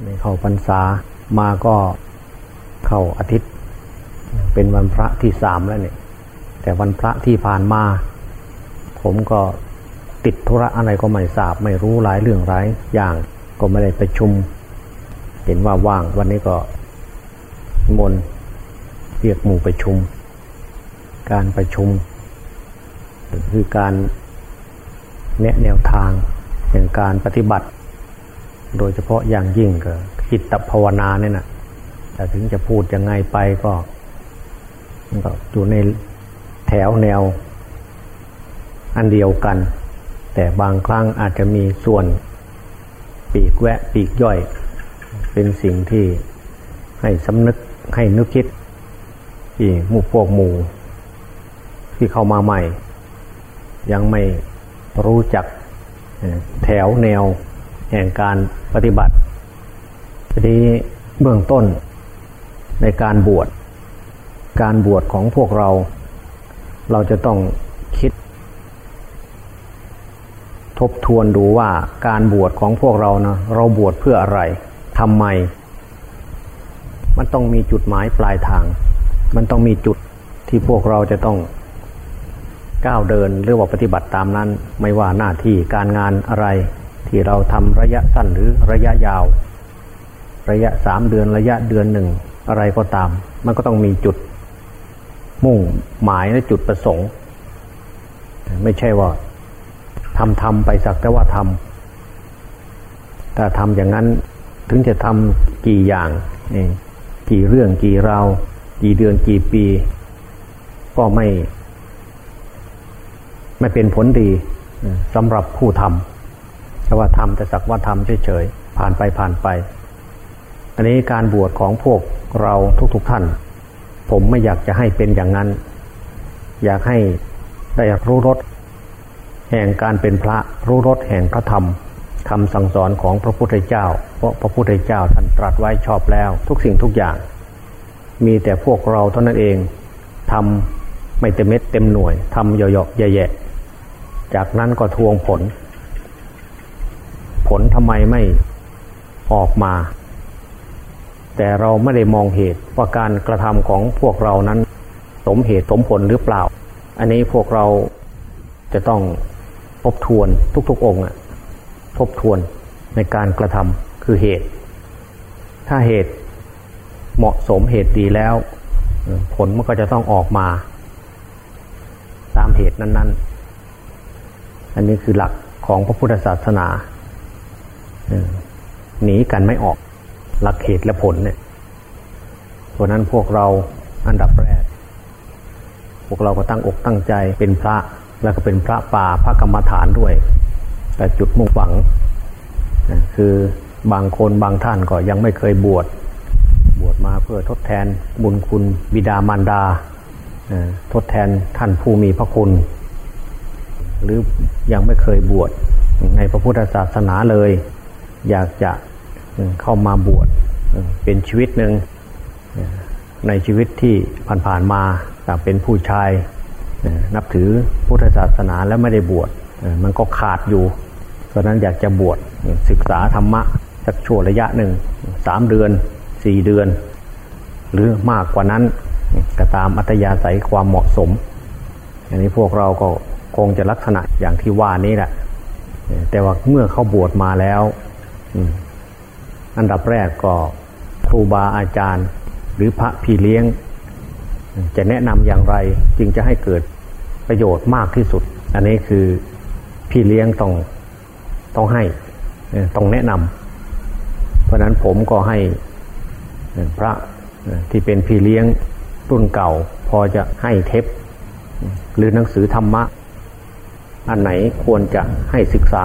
ในเข้าพรรษามาก็เข้าอาทิตย์ เป็นวันพระที่สามแล้วเนี่ย แต่วันพระที่ผ่านมา ผมก็ติดธุระอะไรก็ไม่ทราบ ไม่รู้หลายเรื่องหลายอย่างก็ไม่ได้ประชุม เห็นว่าว่างวันนี้ก็มนเรียกหมู่ประชุม การประชุม คือการแนะแนวทางอย่างการปฏิบัติ โดยเฉพาะอย่างยิ่งก็จิตภาวนาเนี่ยนะแต่ถึงจะพูดยังไงไปก็ก็อยู่ในแถวแนว อันเดียวกัน แต่บางครั้งอาจจะมีส่วนปีกแวะปีกย่อย เป็นสิ่งที่ให้สำนึกให้นึกคิดที่หมู่พวกหมู่ ที่เข้ามาใหม่ ยังไม่รู้จักแถวแนวแห่งการ ปฏิบัติ ทีนี้เบื้องต้นในการบวช การบวชของพวกเรา เราจะต้องคิด ทบทวนดูว่าการบวชของพวกเรานะเราบวชเพื่ออะไรทำไม มันต้องมีจุดหมายปลายทาง มันต้องมีจุดที่พวกเราจะต้องก้าวเดินหรือว่าปฏิบัติตามนั้น ไม่ว่าหน้าที่การงานอะไร ที่เราทำระยะสั้นหรือระยะยาว ระยะสามเดือนระยะเดือนหนึ่งอะไรก็ตาม มันก็ต้องมีจุดมุ่งหมายและจุดประสงค์ ไม่ใช่ว่าทำทำไปสักแต่ว่าทำถ้าทำอย่างนั้นถึงจะทำกี่อย่างกี่เรื่องกี่ราวกี่เดือนกี่ปี ก็ไม่ ไม่เป็นผลดีสำหรับผู้ทำ แต่ว่าทำแต่สักว่าทำเฉยๆผ่านไปผ่านไป อันนี้การบวชของพวกเราทุกๆทท่าน ผมไม่อยากจะให้เป็นอย่างนั้น อยากให้ได้รู้รสแห่งการเป็นพระรู้รสแห่งพระธรรมคำสั่งสอนของพระพุทธเจ้า เพราะพระพุทธเจ้าท่านตรัสไว้ชอบแล้ว ทุกสิ่งทุกอย่าง มีแต่พวกเราเท่านั้นเองทำไม่เต็มเม็ดเต็มหน่วยทำเหยาะๆแย่จากนั้นก็ทวงผล ลทำไมไม่ออกมา แต่เราไม่ได้มองเหตุว่าการกระทำของพวกเรานั้น สมเหตุสมผลหรือเปล่า อันนี้พวกเราจะต้องทบทวนทุกๆองค์ทบทวนในการกระทำคือเหตุ ถ้าเหตุเหมาะสมเหตุดีแล้ว ผลมันก็จะต้องออกมาตามเหตุนั้น ๆ อันนี้คือหลักของพระพุทธศาสนา หนีกันไม่ออก หลักเหตุและผลเนี่ยเพราะนั้นพวกเราอันดับแรก พวกเราก็ตั้งอกตั้งใจเป็นพระแล้วก็เป็นพระป่าพระกรรมฐานด้วย แต่จุดมุ่งหวัง คือบางคนบางท่านก็ยังไม่เคยบวช บวชมาเพื่อทดแทนบุญคุณบิดามารดา ทดแทนท่านผู้มีพระคุณ หรือยังไม่เคยบวชในพระพุทธศาสนาเลย อยากจะเข้ามาบวชเป็นชีวิตหนึ่งในชีวิตที่ผ่านๆมาแต่เป็นผู้ชายนับถือพุทธศาสนาแล้วไม่ได้บวชมันก็ขาดอยู่เพราะนั้นอยากจะบวชศึกษาธรรมะสักช่วงระยะหนึ่งสามเดือนสี่เดือน หรือมากกว่านั้นก็ตามอัตยาศัยความเหมาะสม อันนี้พวกเราก็คงจะลักษณะอย่างที่ว่านี้แหละแต่ว่าเมื่อเข้าบวชมาแล้ว อันดับแรกก็ครูบาอาจารย์ หรือพระพี่เลี้ยง จะแนะนำอย่างไรจึงจะให้เกิดประโยชน์มากที่สุด อันนี้คือพี่เลี้ยงต้องต้องให้ต้องแนะนำเพราะนั้นผมก็ให้พระที่เป็นพี่เลี้ยงรุ่นเก่า พอจะให้เทปหรือหนังสือธรรมะ อันไหนควรจะให้ศึกษา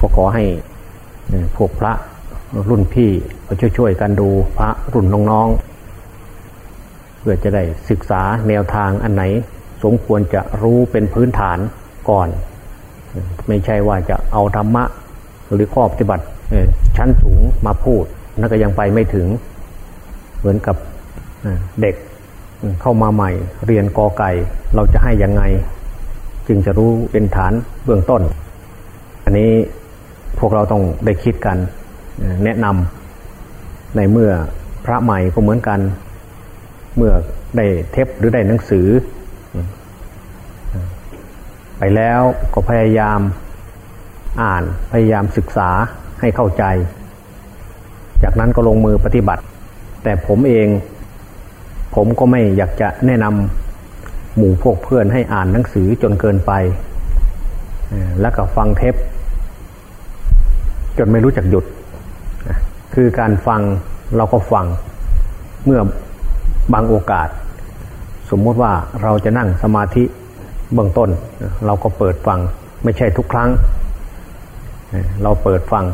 ก็ขอให้ พวกพระรุ่นพี่ช่วยๆกันดูพระรุ่นน้องๆ เพื่อจะได้ศึกษาแนวทางอันไหน สมควรจะรู้เป็นพื้นฐานก่อน ไม่ใช่ว่าจะเอาธรรมะหรือข้อปฏิบัติชั้นสูงมาพูดนั่นก็ยังไปไม่ถึง เหมือนกับเด็กเข้ามาใหม่ เรียนกอไก่เราจะให้ยังไง จึงจะรู้เป็นฐานเบื้องต้น อันนี้ พวกเราต้องได้คิดกันแนะนำในเมื่อพระใหม่ก็เหมือนกัน เมื่อได้เทปหรือได้หนังสือ ไปแล้วก็พยายามอ่านพยายามศึกษาให้เข้าใจ จากนั้นก็ลงมือปฏิบัติ แต่ผมเองผมก็ไม่อยากจะแนะนำหมู่พวกเพื่อนให้อ่านหนังสือจนเกินไป แล้วก็ฟังเทป จนไม่รู้จักหยุด คือการฟังเราก็ฟังเมื่อบางโอกาส สมมติว่าเราจะนั่งสมาธิเบื้องต้น เราก็เปิดฟังไม่ใช่ทุกครั้ง เราเปิดฟัง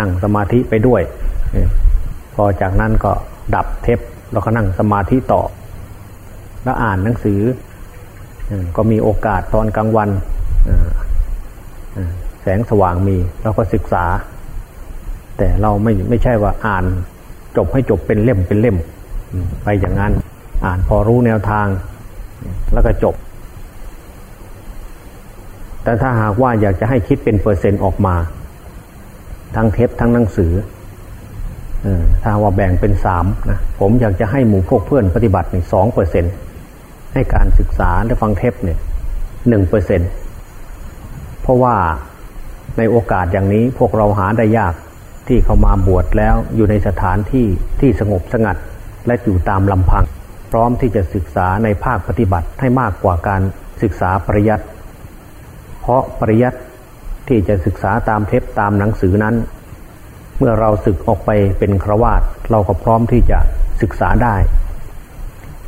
นั่งสมาธิไปด้วย พอจากนั้นก็ดับเทปเราก็นั่งสมาธิต่อ แล้วอ่านหนังสือ ก็มีโอกาสตอนกลางวัน แสงสว่างมีเราก็ศึกษา แต่เราไม่ไม่ใช่ว่าอ่านจบให้จบเป็นเล่มเป็นเล่ม ไปอย่างนั้น อ่านพอรู้แนวทาง แล้วก็จบ แต่ถ้าหากว่าอยากจะให้คิดเป็นเปอร์เซ็นต์ออกมา ทั้งเทปทั้งหนังสือถ้าว่าแบ่งเป็นสามนะผมอยากจะให้หมู่พวกเพื่อนปฏิบัติหนึ่งสองเปอร์เซ็นให้การศึกษาและฟังเทปเนี่ยหนึ่งเปอร์เซ็นเพราะว่า ในโอกาสอย่างนี้พวกเราหาได้ยากที่เขามาบวชแล้วอยู่ในสถานที่ที่สงบสงัด และอยู่ตามลำพัง พร้อมที่จะศึกษาในภาคปฏิบัติให้มากกว่าการศึกษาปริยัติเพราะปริยัติที่จะศึกษาตามเทปตามหนังสือนั้น เมื่อเราศึกออกไปเป็นครวาตเราก็พร้อมที่จะศึกษาได้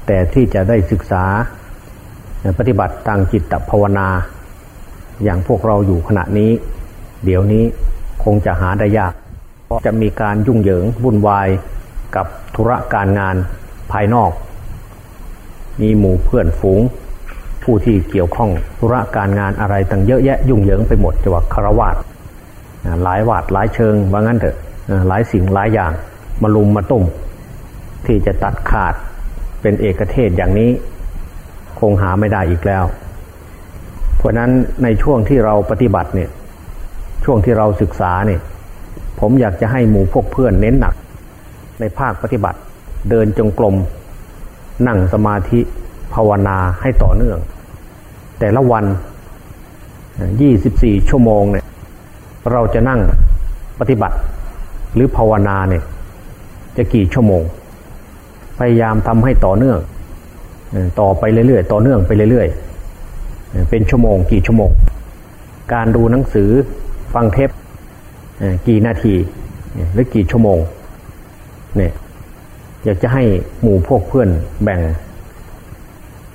แต่ที่จะได้ศึกษาปฏิบัติทางจิตภาวนา อย่างพวกเราอยู่ขณะนี้ เดี๋ยวนี้คงจะหาได้ยาก เพราะจะมีการยุ่งเหยิงวุ่นวายกับธุระการงานภายนอก มีหมู่เพื่อนฝูง ผู้ที่เกี่ยวข้องธุระการงานอะไรต่างเยอะแยะยุ่งเหยิงไปหมดจะว่าคารวาสหลายวาดหลายเชิงว่างั้นเถอะหลายสิ่งหลายอย่างมาลุมมาตุ่มที่จะตัดขาดเป็นเอกเทศอย่างนี้ คงหาไม่ได้อีกแล้ว เพราะนั้นในช่วงที่เราปฏิบัติเนี่ย ช่วงที่เราศึกษาเนี่ยผมอยากจะให้หมู่พวกเพื่อนเน้นหนัก ในภาคปฏิบัติ เดินจงกรมนั่งสมาธิภาวนาให้ต่อเนื่อง แต่ละวัน 24 ชั่วโมงเนี่ยเราจะนั่งปฏิบัติ หรือภาวนาเนี่ยจะกี่ชั่วโมง พยายามทำให้ต่อเนื่อง ต่อไปเรื่อยๆ ต่อเนื่องไปเรื่อยๆ เป็นชั่วโมงกี่ชั่วโมง การดูหนังสือ ฟังเทปกี่นาทีหรือกี่ชั่วโมงเนี่ยอยากจะให้หมู่พวกเพื่อนแบ่ง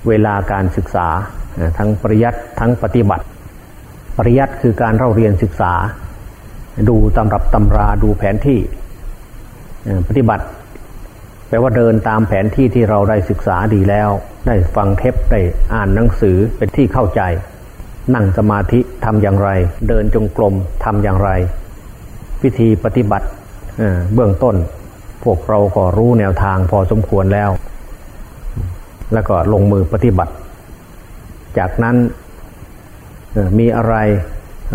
เวลาการศึกษาทั้งปริยัติทั้งปฏิบัติ ปริยัติคือการเราเรียนศึกษา ดูตำรับตำราดูแผนที่ปฏิบัติ แปลว่าเดินตามแผนที่ที่เราได้ศึกษาดีแล้ว ได้ฟังเทปได้อ่านหนังสือเป็นที่เข้าใจ นั่งสมาธิทำอย่างไร เดินจงกรมทำอย่างไร วิธีปฏิบัติเบื้องต้น พวกเราก็รู้แนวทางพอสมควรแล้ว แล้วก็ลงมือปฏิบัติ จากนั้นมีอะไร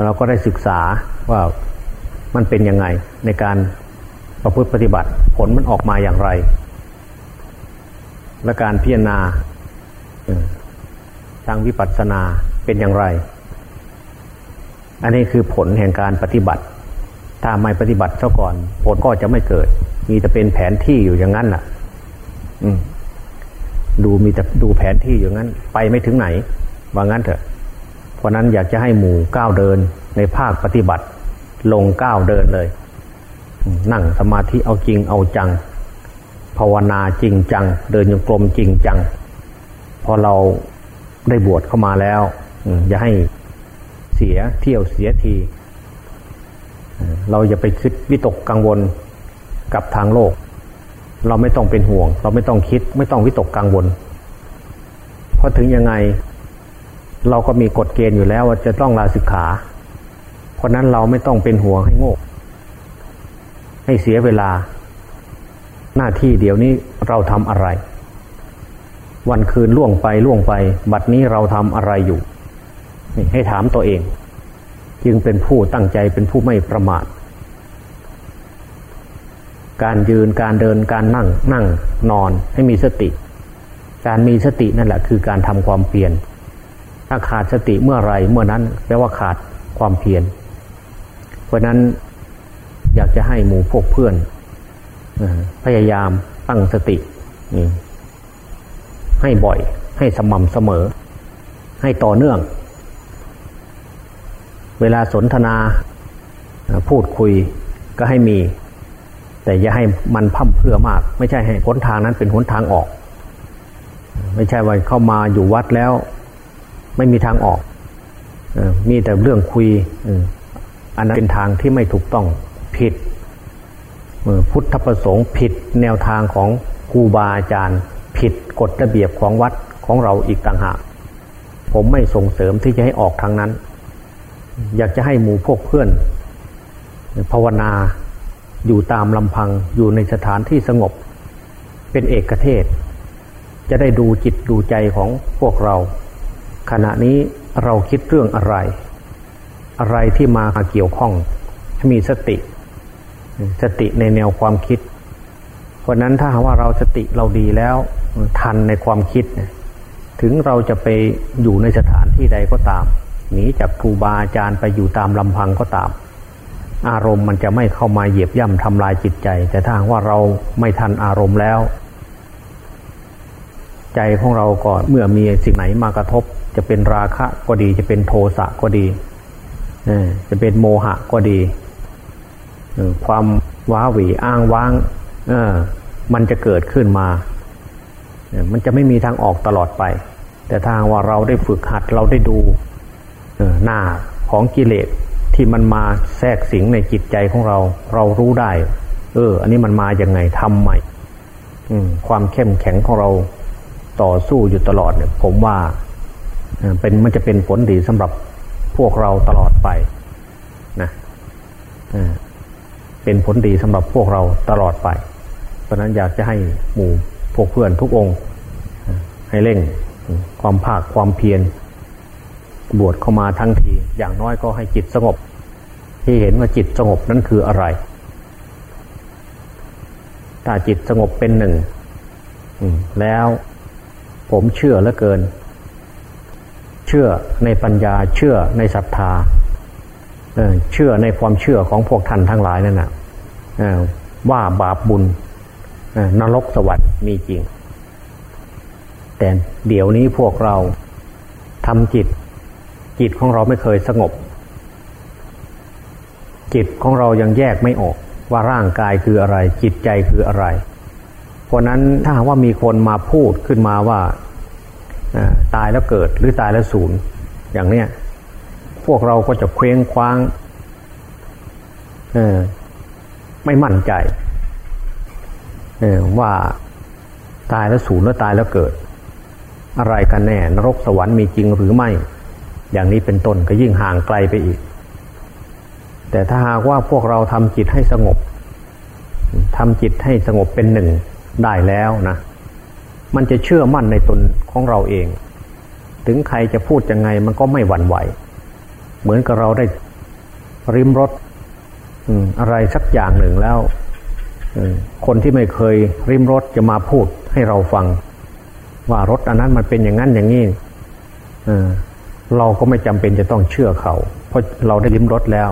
เราก็ได้ศึกษาว่ามันเป็นยังไงในการประพฤติปฏิบัติผลมันออกมาอย่างไร และการพิจารณาทางวิปัสสนา เป็นอย่างไร อันนี้คือผลแห่งการปฏิบัติ ถ้าไม่ปฏิบัติซะก่อน ผลก็จะไม่เกิด มีแต่เป็นแผนที่อยู่อย่างนั้นน่ะ อืมดูมีแต่ดูแผนที่อย่างนั้น ไปไม่ถึงไหน ว่างั้นเถอะ เพราะนั้นอยากจะให้หมู่ก้าวเดินในภาคปฏิบัติ ลงก้าวเดินเลย นั่งสมาธิเอาจริงเอาจัง ภาวนาจริงจัง เดินยังกลมจริงจัง พอเราได้บวชเข้ามาแล้ว อย่าให้เสียเที่ยวเสียที เราอย่าไปคิดวิตกกังวลกับทางโลก เราไม่ต้องเป็นห่วง เราไม่ต้องคิด ไม่ต้องวิตกกังวล เพราะถึงยังไง เราก็มีกฎเกณฑ์อยู่แล้วว่าจะต้องลาสิกขา เพราะนั้นเราไม่ต้องเป็นห่วงให้โง่ให้เสียเวลา หน้าที่เดี๋ยวนี้เราทำอะไร วันคืนล่วงไปล่วงไป บัดนี้เราทำอะไรอยู่ ให้ถามตัวเอง จึงเป็นผู้ตั้งใจเป็นผู้ไม่ประมาทการยืนการเดินการนั่งนั่งนอนให้มีสติ การมีสตินั่นแหละคือการทำความเพียรถ้าขาดสติเมื่อไรเมื่อนั้นแปลว่าขาดความเพียรเพราะนั้นอยากจะให้หมู่พวกเพื่อนพยายามตั้งสติให้บ่อยให้สม่ำเสมอ ให้ต่อเนื่อง เวลาสนทนาพูดคุยก็ให้มี แต่อย่าให้มันพั่มเพื่อมาก ไม่ใช่ให้หนทางนั้นเป็นหนทางออก ไม่ใช่ว่าเข้ามาอยู่วัดแล้ว ไม่มีทางออกมีแต่เรื่องคุยอันนั้นเป็นทางที่ไม่ถูกต้องผิดพุทธประสงค์ผิดแนวทางของครูบาอาจารย์ ผิดกฎระเบียบของวัดของเราอีกต่างหาก ผมไม่ส่งเสริมที่จะให้ออกทางนั้น อยากจะให้หมู่พวกเพื่อน ภาวนาอยู่ตามลำพังอยู่ในสถานที่สงบ เป็นเอกเทศ จะได้ดูจิตดูใจของพวกเรา ขณะนี้เราคิดเรื่องอะไร อะไรที่มาเกี่ยวข้องมีสติ สติในแนวความคิด เพราะนั้นถ้าหากว่าเราสติเราดีแล้วทันในความคิด ถึงเราจะไปอยู่ในสถานที่ใดก็ตาม หนีจากครูบาอาจารย์ไปอยู่ตามลำพังก็ตาม อารมณ์มันจะไม่เข้ามาเหยียบย่ำทำลายจิตใจ แต่ถ้าว่าเราไม่ทันอารมณ์แล้ว ใจของเราก็เมื่อมีสิ่งไหนมากระทบ จะเป็นราคะก็ดี จะเป็นโทสะก็ดีจะเป็นโมหะก็ดีความว้าหวีอ้างว้าง เออ มันจะเกิดขึ้นมามันจะไม่มีทางออกตลอดไป แต่ทางว่าเราได้ฝึกหัดเราได้ดู หน้าของกิเลสที่มันมาแทรกสิงในจิตใจของเรา เรารู้ได้ เออ อันนี้มันมาอย่างไงทำใหม่ความเข้มแข็งของเราต่อสู้อยู่ตลอดเนี่ย ผมว่าเป็นมันจะเป็นผลดีสำหรับพวกเราตลอดไปนะเป็นผลดีสำหรับพวกเราตลอดไป เพราะนั้นอยากจะให้หมู่พวกเพื่อนทุกองค์ ให้เร่งความภาคความเพียร บวชเข้ามาทั้งที อย่างน้อยก็ให้จิตสงบ ที่เห็นว่าจิตสงบนั้นคืออะไร ถ้าจิตสงบเป็นหนึ่งแล้วผมเชื่อเหลือเกิน เชื่อในปัญญาเชื่อในศรัทธาเชื่อในความเชื่อของพวกท่านทั้งหลายนั่นนะว่าบาปบุญนรกสวรรค์มีจริง แต่เดี๋ยวนี้พวกเราทำจิต จิตของเราไม่เคยสงบ จิตของเรายังแยกไม่ออกว่าร่างกายคืออะไร จิตใจคืออะไร เพราะนั้นถ้าว่ามีคนมาพูดขึ้นมาว่าตายแล้วเกิดหรือตายแล้วสูญอย่างเนี้ยพวกเราก็จะเคว้งคว้างไม่มั่นใจว่าตายแล้วสูญแล้วตายแล้วเกิด อะไรกันแน่ นรกสวรรค์มีจริงหรือไม่ อย่างนี้เป็นต้นก็ยิ่งห่างไกลไปอีก แต่ถ้าหากว่าพวกเราทำจิตให้สงบทำจิตให้สงบเป็นหนึ่งได้แล้วนะ มันจะเชื่อมั่นในตนของเราเอง ถึงใครจะพูดยังไงมันก็ไม่หวั่นไหว เหมือนกับเราได้ริมรถอะไรสักอย่างหนึ่งแล้วคนที่ไม่เคยริมรถจะมาพูดให้เราฟัง ว่ารถอันนั้นมันเป็นอย่างนั้นอย่างนี้ เราก็ไม่จำเป็นจะต้องเชื่อเขา เพราะเราได้ริมรถแล้ว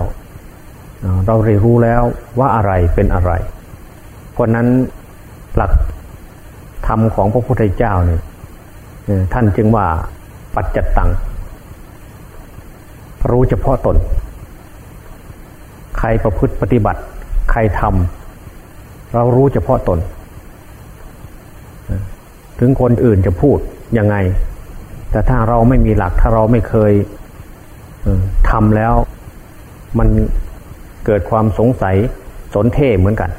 เราเรียนรู้แล้วว่าอะไรเป็นอะไร เพราะนั้นหลักธรรมของพระพุทธเจ้าเนี่ยท่านจึงว่าปัจจัตตังรู้เฉพาะตน ใครประพฤติปฏิบัติ ใครทำเรารู้เฉพาะตน ถึงคนอื่นจะพูดยังไง แต่ถ้าเราไม่มีหลักถ้าเราไม่เคยทำแล้ว มันเกิดความสงสัยสนเท่เหมือนกัน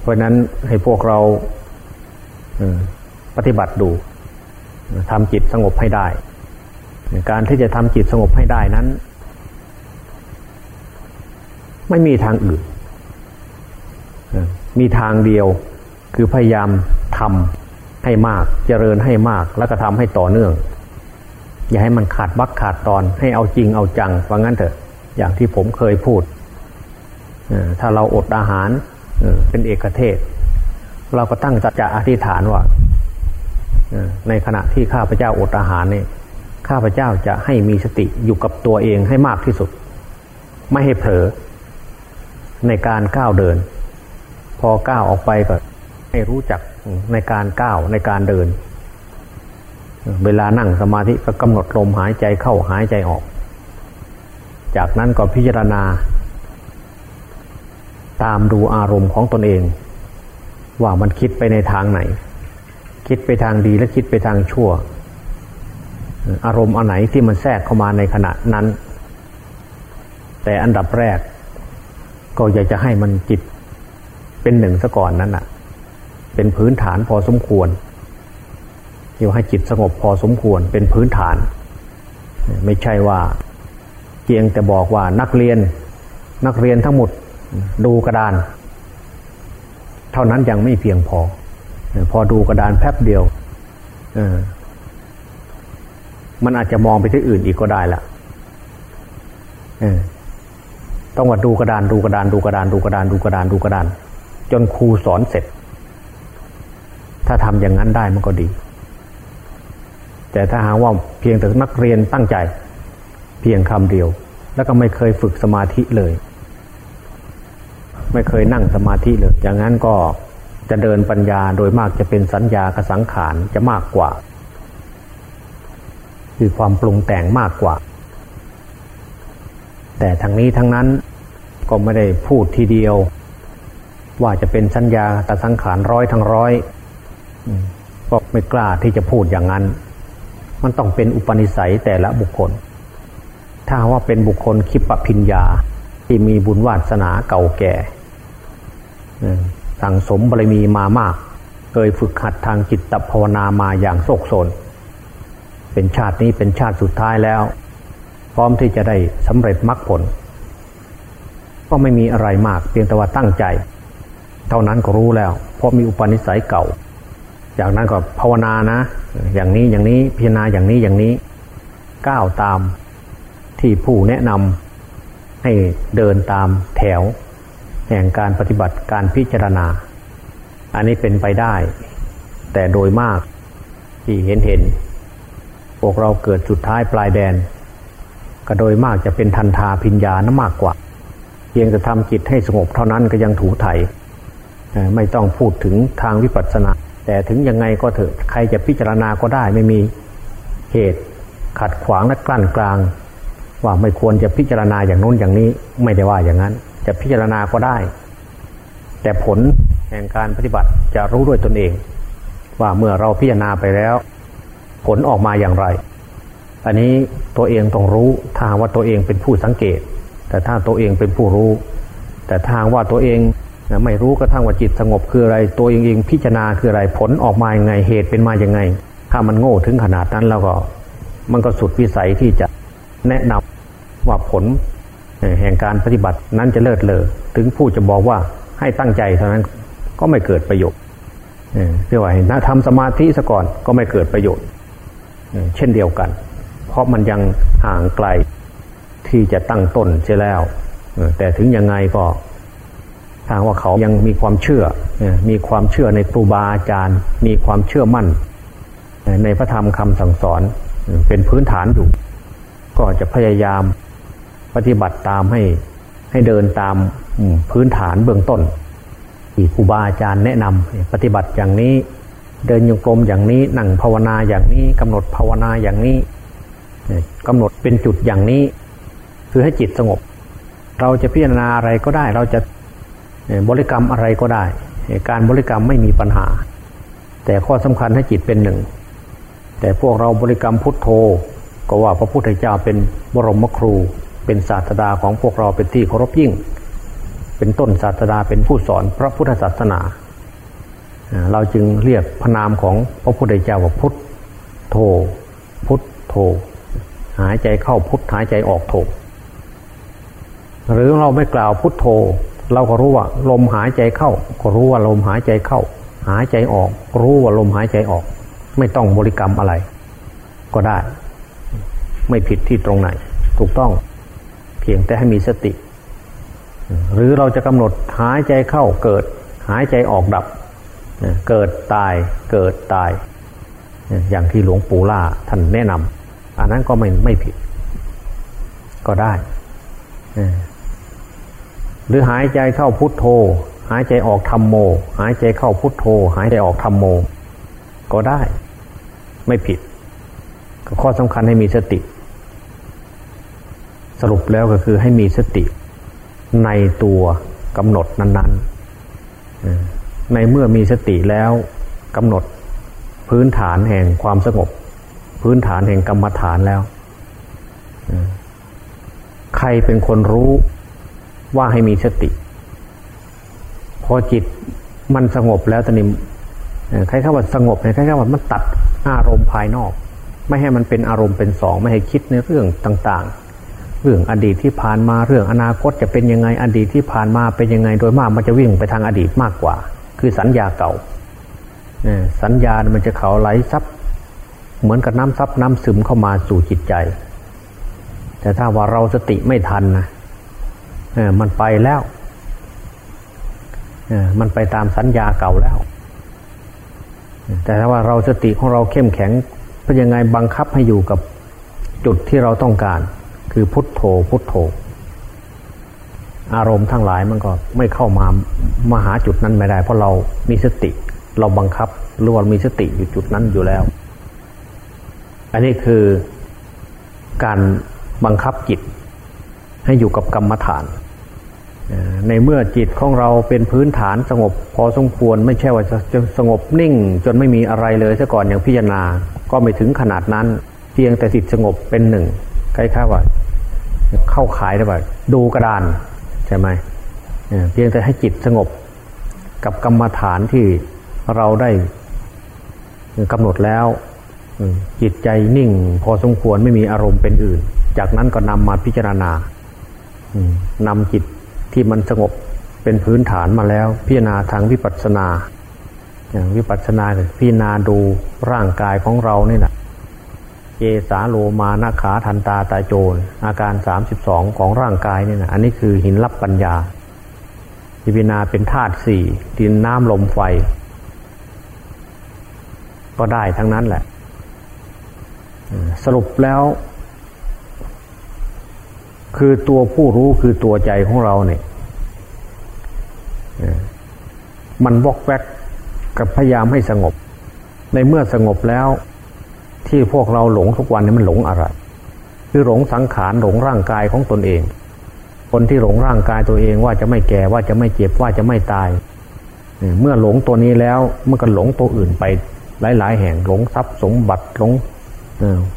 เพราะนั้นให้พวกเราปฏิบัติดูทำจิตสงบให้ได้ การที่จะทำจิตสงบให้ได้นั้น ไม่มีทางอื่น มีทางเดียวคือพยายามทำ ให้มาก เจริญให้มาก แล้วก็ทำให้ต่อเนื่อง อย่าให้มันขาดบักขาดตอน ให้เอาจริงเอาจังว่างั้นเถอะ อย่างที่ผมเคยพูดถ้าเราอดอาหารเป็นเอกเทศ เราก็ตั้งจัจะอธิษฐานว่าในขณะที่ข้าพเจ้าอดอาหารเนี่ยข้าพเจ้าจะให้มีสติอยู่กับตัวเองให้มากที่สุด ไม่ให้เผลอในการก้าวเดิน พอก้าวออกไปก็ให้รู้จัก ในการก้าวในการเดิน เวลานั่งสมาธิก็กำหนดลมหายใจเข้าหายใจออก จากนั้นก็พิจารณา ตามดูอารมณ์ของตนเอง ว่ามันคิดไปในทางไหน คิดไปทางดีและคิดไปทางชั่ว อารมณ์อันไหนที่มันแทรกเข้ามาในขณะนั้น แต่อันดับแรก ก็อยากจะให้มันจิตเป็นหนึ่งซะก่อนนั้นอะ เป็นพื้นฐานพอสมควรที่ว่าให้จิตสงบพอสมควรเป็นพื้นฐาน ไม่ใช่ว่าเพียงแต่บอกว่านักเรียนนักเรียนทั้งหมดดูกระดาน เท่านั้นยังไม่เพียงพอ พอดูกระดานแป๊บเดียวมันอาจจะมองไปที่อื่นอีกก็ได้ละต้องว่าดูกระดานดูกระดานดูกระดานดูกระดานดูกระดานดูกระดาน จนครูสอนเสร็จ ถ้าทำอย่างนั้นได้มันก็ดี แต่ถ้าหาว่าเพียงแต่นักเรียนตั้งใจ เพียงคำเดียว แล้วก็ไม่เคยฝึกสมาธิเลย ไม่เคยนั่งสมาธิเลย อย่างนั้นก็จะเดินปัญญาโดยมากจะเป็นสัญญากสังขารจะมากกว่า คือความปรุงแต่งมากกว่า แต่ทางนี้ทั้งนั้นก็ไม่ได้พูดทีเดียว ว่าจะเป็นสัญญาตสังขารร้อยทั้งร้อย ก็ไม่กล้าที่จะพูดอย่างนั้น มันต้องเป็นอุปนิสัยแต่ละบุคคล ถ้าว่าเป็นบุคคลคิปปิญญาที่มีบุญวาสนาเก่าแก่สั่งสมบารมีมามาก เคยฝึกหัดทางจิตภาวนามาอย่างโศกโศนเป็นชาตินี้เป็นชาติสุดท้ายแล้ว พร้อมที่จะได้สำเร็จมรรคผล ก็ไม่มีอะไรมากเพียงแต่ว่าตั้งใจ เท่านั้นก็รู้แล้ว เพราะมีอุปนิสัยเก่า จากนั้นก็ภาวนานะ อย่างนี้อย่างนี้พิจารณาอย่างนี้อย่างนี้ก้าวตามที่ผู้แนะนำให้เดินตามแถว แห่งการปฏิบัติการพิจารณา อันนี้เป็นไปได้ แต่โดยมากที่เห็นเห็นพวกเราเกิดสุดท้ายปลายแดน ก็โดยมากจะเป็นทันทาพิญญานะมากกว่า เพียงจะทำจิตให้สงบเท่านั้นก็ยังถูไถไม่ต้องพูดถึงทางวิปัสสนา แต่ถึงยังไงก็เถอะใครจะพิจารณาก็ได้ไม่มีเหตุขัดขวางและกลั่นกลาง ว่าไม่ควรจะพิจารณาอย่างโน้นอย่างนี้ไม่ได้ว่าอย่างนั้น จะพิจารณาก็ได้ แต่ผลแห่งการปฏิบัติจะรู้ด้วยตนเอง ว่าเมื่อเราพิจารณาไปแล้ว ผลออกมาอย่างไร อันนี้ตัวเองต้องรู้ทางว่าตัวเองเป็นผู้สังเกต แต่ถ้าตัวเองเป็นผู้รู้ แต่ทางว่าตัวเอง ไม่รู้ก็ทั้งว่าจิตสงบคืออะไร ตัวเองเองพิจารณาคืออะไรผลออกมาอย่างไงเหตุเป็นมาอย่างไง ถ้ามันโง่ถึงขนาดนั้นแล้วก็ มันก็สุดวิสัยที่จะแนะนำว่าผลแห่งการปฏิบัตินั้นจะเลิศเลอถึงผู้จะบอกว่าให้ตั้งใจเท่านั้นก็ไม่เกิดประโยชน์เรียกว่าเห็นนะทำสมาธิซะก่อนก็ไม่เกิดประโยชน์เช่นเดียวกัน เพราะมันยังห่างไกลที่จะตั้งต้นเสียแล้วแต่ถึงยังไงก็ ทางว่าเขายังมีความเชื่อ มีความเชื่อในครูบาอาจารย์ มีความเชื่อมั่น ในพระธรรมคำสั่งสอนเป็นพื้นฐานอยู่ ก็จะพยายามปฏิบัติตามให้ให้เดินตามพื้นฐานเบื้องต้นที่ครูบาอาจารย์แนะนำปฏิบัติอย่างนี้เดินโยกลมอย่างนี้นั่งภาวนาอย่างนี้กำหนดภาวนาอย่างนี้กำหนดเป็นจุดอย่างนี้ คือให้จิตสงบ เราจะพิจารณาอะไรก็ได้เราจะ บริกรรมอะไรก็ได้ การบริกรรมไม่มีปัญหา แต่ข้อสำคัญให้จิตเป็นหนึ่ง แต่พวกเราบริกรรมพุทโธ ก็ว่าพระพุทธเจ้าเป็นบรมครู เป็นศาสดาของพวกเราเป็นที่เคารพยิ่ง เป็นต้นศาสดาเป็นผู้สอนพระพุทธศาสนา เราจึงเรียกพระนามของพระพุทธเจ้าว่าพุทโธพุทโธหายใจเข้าพุทหายใจออกโทหรือเราไม่กล่าวพุทโธ เราก็รู้ว่าลมหายใจเข้า ก็รู้ว่าลมหายใจเข้า หายใจออก รู้ว่าลมหายใจออก ไม่ต้องบริกรรมอะไร ก็ได้ ไม่ผิดที่ตรงไหน ถูกต้อง เพียงแต่ให้มีสติ หรือเราจะกำหนดหายใจเข้าเกิด หายใจออกดับ เกิดตาย เกิดตาย อย่างที่หลวงปู่ล่าท่านแนะนำอันนั้นก็ไม่ไม่ผิด ก็ได้ หรือหายใจเข้าพุทโธ หายใจออกธรรมโม หายใจเข้าพุทโธ หายใจออกธรรมโม ก็ได้ ไม่ผิดข้อสำคัญให้มีสติ สรุปแล้วก็คือให้มีสติ ในตัวกำหนดนั้น ๆ ในเมื่อมีสติแล้วกำหนดพื้นฐานแห่งความสงบ พื้นฐานแห่งกรรมฐานแล้ว ใครเป็นคนรู้ ว่าให้มีสติ พอจิตมันสงบแล้วตอนนี้ใครเข้าว่าสงบเนี่ยใครเข้าว่ามันตัดอารมณ์ภายนอก ไม่ให้มันเป็นอารมณ์เป็นสอง ไม่ให้คิดในเรื่องต่างๆ เรื่องอดีตที่ผ่านมาเรื่องอนาคตจะเป็นยังไงอดีตที่ผ่านมาเป็นยังไงโดยมากมันจะวิ่งไปทางอดีตมากกว่า คือสัญญาเก่าสัญญามันจะเขาไหลซับเหมือนกับน้ำซับน้ำซึมเข้ามาสู่จิตใจ แต่ถ้าว่าเราสติไม่ทันนะ มันไปแล้วมันไปตามสัญญาเก่าแล้ว แต่ถ้าว่าเราสติของเราเข้มแข็งเป็นยังไงบังคับให้อยู่กับจุดที่เราต้องการ คือพุทโธพุทโธ อารมณ์ทั้งหลายมันก็ไม่เข้ามามาหาจุดนั้นไม่ได้ เพราะเรามีสติ เราบังคับหรือว่ามีสติอยู่จุดนั้นอยู่แล้ว อันนี้คือการบังคับจิต ให้อยู่กับกรรมฐาน ในเมื่อจิตของเราเป็นพื้นฐานสงบ พอสมควรไม่ใช่ว่าจะสงบนิ่ง จนไม่มีอะไรเลยซะก่อนอย่างพิจารณาก็ไม่ถึงขนาดนั้น เพียงแต่จิตสงบเป็นหนึ่งคล้ายๆว่า เข้าขายได้แบบดูกระดานใช่ไหมเพียงแต่ให้จิตสงบ กับกรรมฐานที่เราได้กำหนดแล้วจิตใจนิ่ง พอสมควรไม่มีอารมณ์เป็นอื่น จากนั้นก็นำมาพิจารณานำจิต ที่มันสงบเป็นพื้นฐานมาแล้ว พิจารณาทางวิปัสสนาอย่างวิปัสสนาพิจารณาดูร่างกายของเราเนี่แหละเจสาโลมานาขาทันตาตาโจรอาการสามสิบสองของร่างกายเนี่นะอันนี้คือหินรับปัญญาพิจารณาเป็นธาตุสี่ดินน้ำลมไฟ ก็ได้ทั้งนั้นแหละ สรุปแล้ว คือตัวผู้รู้คือตัวใจของเราเนี่ยมันวอกแวกกับพยายามให้สงบ ในเมื่อสงบแล้ว ที่พวกเราหลงทุกวันนี้มันหลงอะไรคือหลงสังขารหลงร่างกายของตนเอง คนที่หลงร่างกายตัวเองว่าจะไม่แก่ว่าจะไม่เจ็บว่าจะไม่ตาย เมื่อหลงตัวนี้แล้วมันก็หลงตัวอื่นไปหลาย ๆ แห่งหลงทรัพย์สมบัติหลง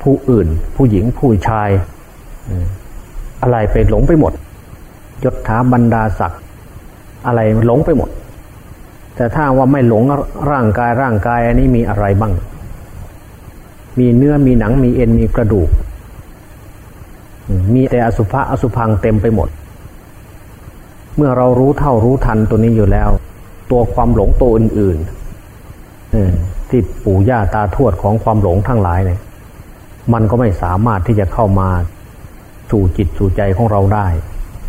ผู้อื่น ผู้หญิงผู้ชาย อะไรไปหลงไปหมดยศถาบรรดาศักดิ์อะไรหลงไปหมด แต่ถ้าว่าไม่หลงร่างกายร่างกายอันนี้มีอะไรบ้าง มีเนื้อมีหนังมีเอ็นมีกระดูก มีแต่อสุภะอสุพังเต็มไปหมด เมื่อเรารู้เท่ารู้ทันตัวนี้อยู่แล้ว ตัวความหลงตัวอื่นๆที่ปู่ย่าตาทวดของความหลงทั้งหลายเนี่ยมันก็ไม่สามารถที่จะเข้ามา สู่จิตสู่ใจของเราได้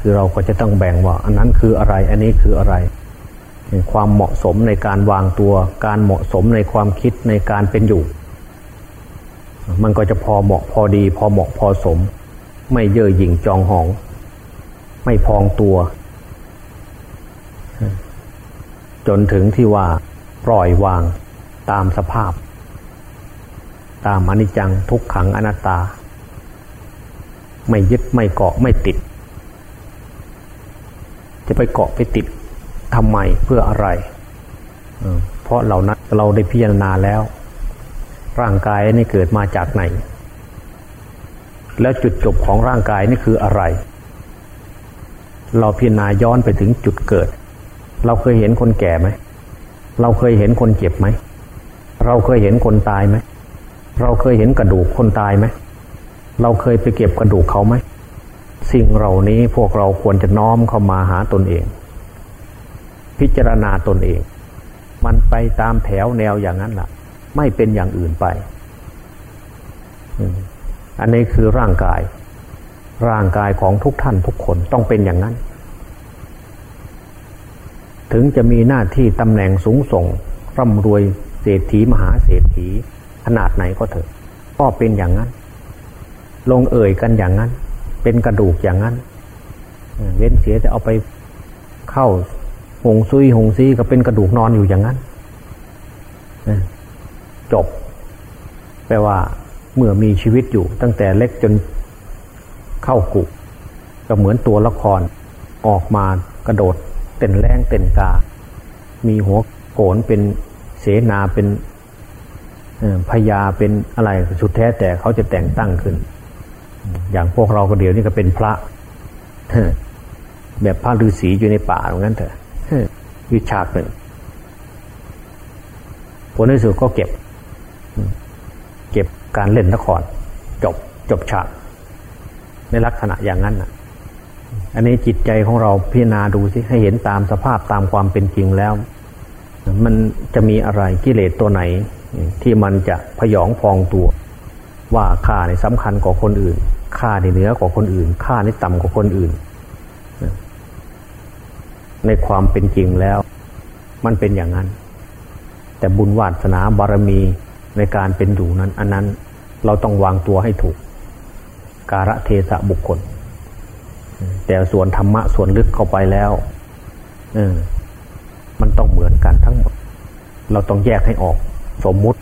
คือเราก็จะต้องแบ่งว่า อันนั้นคืออะไร อันนี้คืออะไร ความเหมาะสมในการวางตัว การเหมาะสมในความคิดในการเป็นอยู่ มันก็จะพอเหมาะพอดี พอเหมาะพอสม ไม่เย่อหยิ่งจองหอง ไม่พองตัว จนถึงที่ว่าปล่อยวางตามสภาพ ตามอนิจจังทุกขังอนัตตา ไม่ยึดไม่เกาะไม่ติด จะไปเกาะไปติดทำไมเพื่ออะไรเพราะเรานั้นเราได้พิจารณาแล้ว ร่างกายนี่เกิดมาจากไหน แล้วจุดจบของร่างกายนี่คืออะไร เราพิจารณาย้อนไปถึงจุดเกิด เราเคยเห็นคนแก่ไหมเราเคยเห็นคนเจ็บไหม เราเคยเห็นคนตายไหม เราเคยเห็นกระดูกคนตายไหม เราเคยไปเก็บกระดูกเขาไหมสิ่งเหล่านี้พวกเราควรจะน้อมเข้ามาหาตนเอง พิจารณาตนเอง มันไปตามแถวแนวอย่างนั้นละ่ะ ไม่เป็นอย่างอื่นไปอันนี้คือร่างกาย ร่างกายของทุกท่านทุกคนต้องเป็นอย่างนั้น ถึงจะมีหน้าที่ตำแหน่งสูงส่งร่ำรวยเศรษฐีมหาเศรษฐีขนาดไหนก็เถอะ ก็เป็นอย่างนั้น ลงเอ่ยกันอย่างนั้น เป็นกระดูกอย่างนั้น เว้นเสียจะเอาไปเข้าหงซุยหงซีก็เป็นกระดูกนอนอยู่อย่างนั้นจบ แปลว่าเมื่อมีชีวิตอยู่ ตั้งแต่เล็กจนเข้ากุก็เหมือนตัวละครออกมากระโดดเต้นแรงเต้นกา มีหัวโขนเป็นเสนาเป็นพญาเป็นอะไรสุดแท้แต่เขาจะแต่งตั้งขึ้น อย่างพวกเราก็เดียวนี้ก็เป็นพระแบบพระฤาษีอยู่ในป่าเหมือนกันเถอะวิชากหนึ่งผลในสุดก็เก็บ เก็บการเล่นละครจบจบฉาก ในลักษณะอย่างนั้นนะอันนี้จิตใจของเราพิจารณาดูสิให้เห็นตามสภาพตามความเป็นจริงแล้ว มันจะมีอะไรกิเลสตัวไหน ที่มันจะพยองฟองตัว ว่าข้าในสำคัญกว่าคนอื่น ข้าในเหนือกว่าคนอื่นข้าในต่ำกว่าคนอื่น ในความเป็นจริงแล้ว มันเป็นอย่างนั้น แต่บุญวาสนาบารมีในการเป็นอยู่นั้น อันนั้นเราต้องวางตัวให้ถูก การะเทศะบุคคล แต่ส่วนธรรมะส่วนลึกเข้าไปแล้วเออมันต้องเหมือนกันทั้งหมด เราต้องแยกให้ออก สมมุติ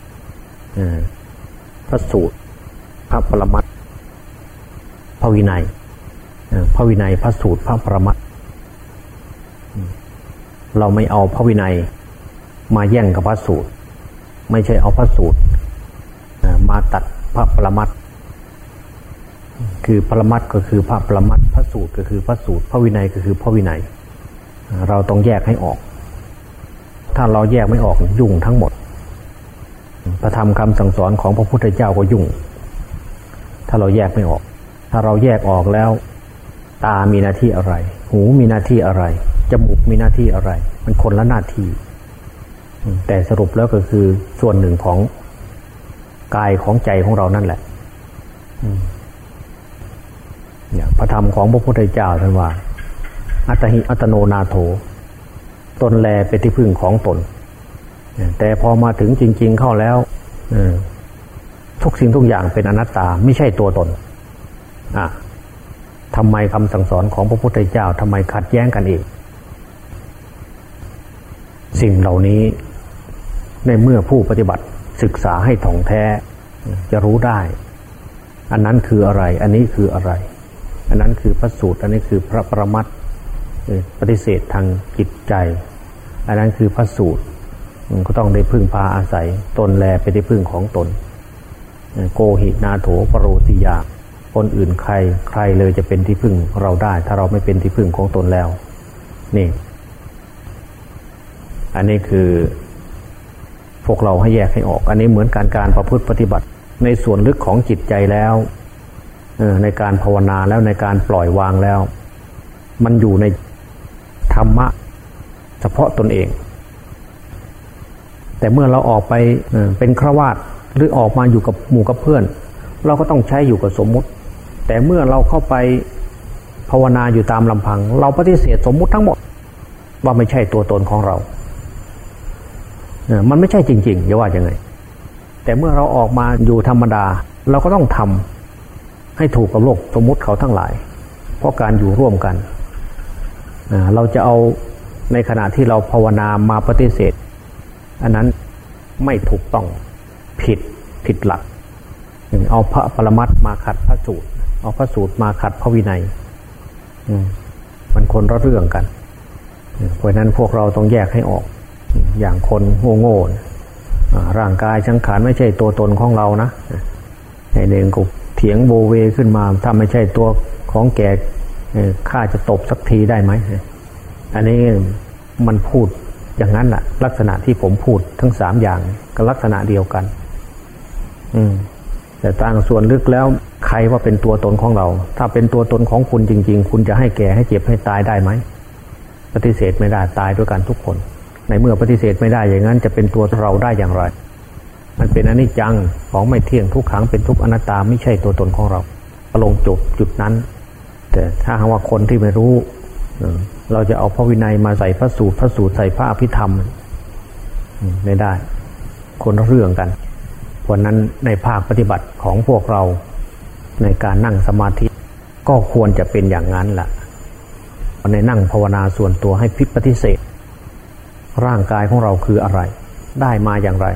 พระสูตรพระปรมัต พระวินัยพระวินัยพระสูตรพระปรมัติเราไม่เอาพระวินัยมาแย่งกับพระสูตร ไม่ใช่เอาพระสูตรมาตัดพระปรมัติคือปรมัติก็คือพระปรมัติพระสูตรก็คือพระสูตร พระวินัยก็คือพระวินัย เราต้องแยกให้ออก ถ้าเราแยกไม่ออกยุ่งทั้งหมด พระธรรมคำสั่งสอนของพระพุทธเจ้าก็ยุ่ง ถ้าเราแยกไม่ออก ถ้าเราแยกออกแล้ว ตามีหน้าที่อะไร หูมีหน้าที่อะไร จมูกมีหน้าที่อะไร มันคนละหน้าที่ แต่สรุปแล้วก็คือส่วนหนึ่งของกายของใจของเรานั่นแหละเนี่ยพระธรรมของพระพุทธเจ้าท่านว่า อัตหิอัตโนนาโถ ตนแลเป็นที่พึ่งของตน แต่พอมาถึงจริง ๆ เข้าแล้วทุกสิ่งทุกอย่างเป็นอนัตตา ไม่ใช่ตัวตน ทำไมคำสั่งสอนของพระพุทธเจ้าทำไมขัดแย้งกันอีก สิ่งเหล่านี้ในเมื่อผู้ปฏิบัติศึกษาให้ถ่องแท้จะรู้ได้ อันนั้นคืออะไร อันนี้คืออะไร อันนั้นคือพระสูตร อันนี้คือพระประมัตปฏิเสธทางจิตใจ อันนั้นคือพระสูตรก็ต้องได้พึ่งพาอาศัย ตนแลไปได้พึ่งของตน โกหินาโถปรโรติยา คนอื่นใคร ใครเลยจะเป็นที่พึ่งเราได้ ถ้าเราไม่เป็นที่พึ่งของตนแล้ว นี่ อันนี้คือพวกเราให้แยกให้ออก อันนี้เหมือนการการประพฤติปฏิบัติ ในส่วนลึกของจิตใจแล้วในการภาวนาแล้วในการปล่อยวางแล้ว มันอยู่ในธรรมะ เฉพาะตนเอง แต่เมื่อเราออกไปเป็นครวาตหรือออกมาอยู่กับหมู่กับเพื่อน เราก็ต้องใช้อยู่กับสมมุติ แต่เมื่อเราเข้าไปภาวนาอยู่ตามลำพัง เราปฏิเสธสมมุติทั้งหมด ว่าไม่ใช่ตัวตนของเรามันไม่ใช่จริงๆจะว่ายังไง แต่เมื่อเราออกมาอยู่ธรรมดา เราก็ต้องทำให้ถูกกับโลกสมมุติเขาทั้งหลาย เพราะการอยู่ร่วมกัน เราจะเอาในขณะที่เราภาวนามาปฏิเสธ อันนั้นไม่ถูกต้องผิดผิดหลัก เอาพระปรมัตมาขัดพระสูตร เอาพระสูตรมาขัดพระวินัยมันคนละเรื่องกันเพราะนั้นพวกเราต้องแยกให้ออก อย่างคนโง่ๆร่างกายสังขารไม่ใช่ตัวตนของเรานะให้เดงกุเถียงโบเวขึ้นมาถ้าไม่ใช่ตัวของแกข้าจะตบสักทีได้ไหมอันนี้มันพูดอย่างนั้นแหละลักษณะที่ผมพูดทั้งสามอย่างก็ลักษณะเดียวกัน อืมแต่ต่างส่วนลึกแล้ว ใครว่าเป็นตัวตนของเรา ถ้าเป็นตัวตนของคุณจริง ๆ คุณจะให้แก่ให้เจ็บให้ตายได้ไหมปฏิเสธไม่ได้ตายด้วยกันทุกคน ในเมื่อปฏิเสธไม่ได้อย่างนั้นจะเป็นตัวเราได้อย่างไร มันเป็นอนิจจังของไม่เที่ยงทุกขังเป็นทุกอนัตตาไม่ใช่ตัวตนของเราลงจบจุดนั้น แต่ถ้าหากว่าคนที่ไม่รู้ เราจะเอาพระวินัยมาใส่พระสูตรพระสูตรใส่พระอภิธรรม ไม่ได้ คนเรื่องกันเพราะนั้นในภาคปฏิบัติของพวกเรา ในการนั่งสมาธิก็ควรจะเป็นอย่างนั้นแหละในนั่งภาวนาส่วนตัวให้พิปฏิเสธ ร่างกายของเราคืออะไร ได้มาอย่างไร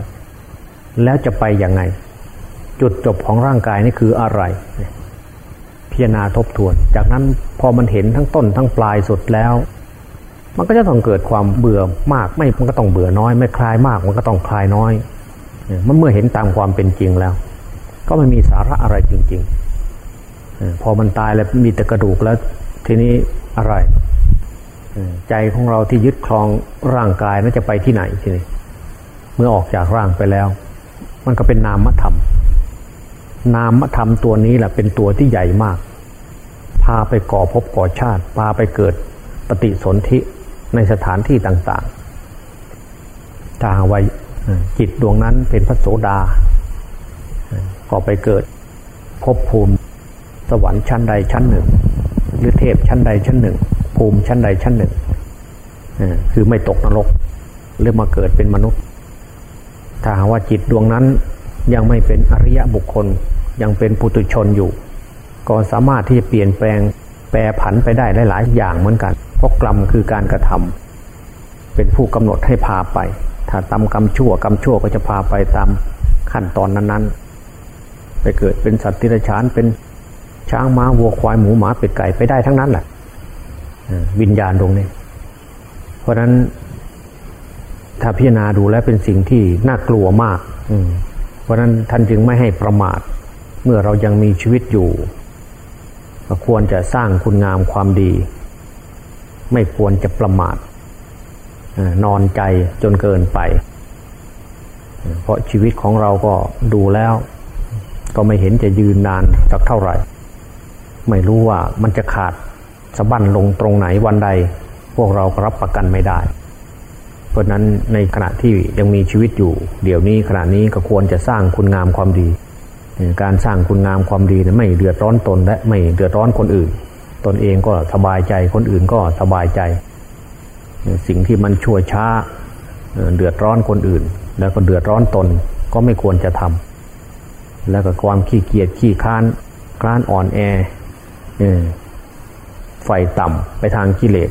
แล้วจะไปอย่างไง จุดจบของร่างกายนี่คืออะไร พิจารณาทบทวน จากนั้นพอมันเห็นทั้งต้นทั้งปลายสุดแล้ว มันก็จะต้องเกิดความเบื่อมากไม่มันก็ต้องเบื่อน้อย ไม่คลายมาก มันก็ต้องคลายน้อยมันเมื่อเห็นตามความเป็นจริงแล้ว ก็ไม่มีสาระอะไรจริง ๆ พอมันตายแล้วมีแต่กระดูกแล้ว ทีนี้อะไรใจของเราที่ยึดครองร่างกายนั้นจะไปที่ไหนทีนี้เมื่อออกจากร่างไปแล้ว มันก็เป็นนามธรรม นามธรรมตัวนี้แหละเป็นตัวที่ใหญ่มาก พาไปก่อภพก่อชาติ พาไปเกิดปฏิสนธิในสถานที่ต่างๆถ้าไว้จิตดวงนั้นเป็นพระโสดา ก็ไปเกิดภพภูมิ สวรรค์ชั้นใดชั้นหนึ่ง หรือเทพชั้นใดชั้นหนึ่ง ภูมิชั้นใดชั้นหนึ่งคือไม่ตกนรกหรือมาเกิดเป็นมนุษย์ ถ้าว่าจิตดวงนั้นยังไม่เป็นอริยะบุคคลยังเป็นปุตุชนอยู่ ก็สามารถที่จะเปลี่ยนแปลงแปรผันไปได้หลายๆอย่างเหมือนกัน เพราะกรรมคือการกระทำเป็นผู้กำหนดให้พาไป ถ้าตามกรรมชั่วกรรมชั่วก็จะพาไปตามขั้นตอนนั้นๆ ไปเกิดเป็นสัตว์ที่ไรฉานเป็น ช้างม้าวัวควายหมูหมาเป็ดไก่ไปได้ทั้งนั้นแหละวิญญาณตรงนี้ เพราะฉะนั้นถ้าพิจารณาดูแล้วเป็นสิ่งที่น่ากลัวมาก อืเพราะนั้นท่านจึงไม่ให้ประมาท เมื่อเรายังมีชีวิตอยู่ก็ควรจะสร้างคุณงามความดี ไม่ควรจะประมาทนอนใจจนเกินไป เพราะชีวิตของเราก็ดูแล้ว ก็ไม่เห็นจะยืนนานสักเท่าไหร่ ไม่รู้ว่ามันจะขาดสะบั้นลงตรงไหนวันใด พวกเรารับประกันไม่ได้ เพราะนั้นในขณะที่ยังมีชีวิตอยู่ เดี๋ยวนี้ขณะนี้ก็ควรจะสร้างคุณงามความดี การสร้างคุณงามความดีไม่เดือดร้อนตนและไม่เดือดร้อนคนอื่น ตนเองก็สบายใจคนอื่นก็สบายใจ สิ่งที่มันชั่วช้าเดือดร้อนคนอื่น แล้วก็เดือดร้อนตนก็ไม่ควรจะทำแล้วก็ความขี้เกียจขี้ค้านกล้านอ่อนแอ ไฟต่ำไปทางกิเลส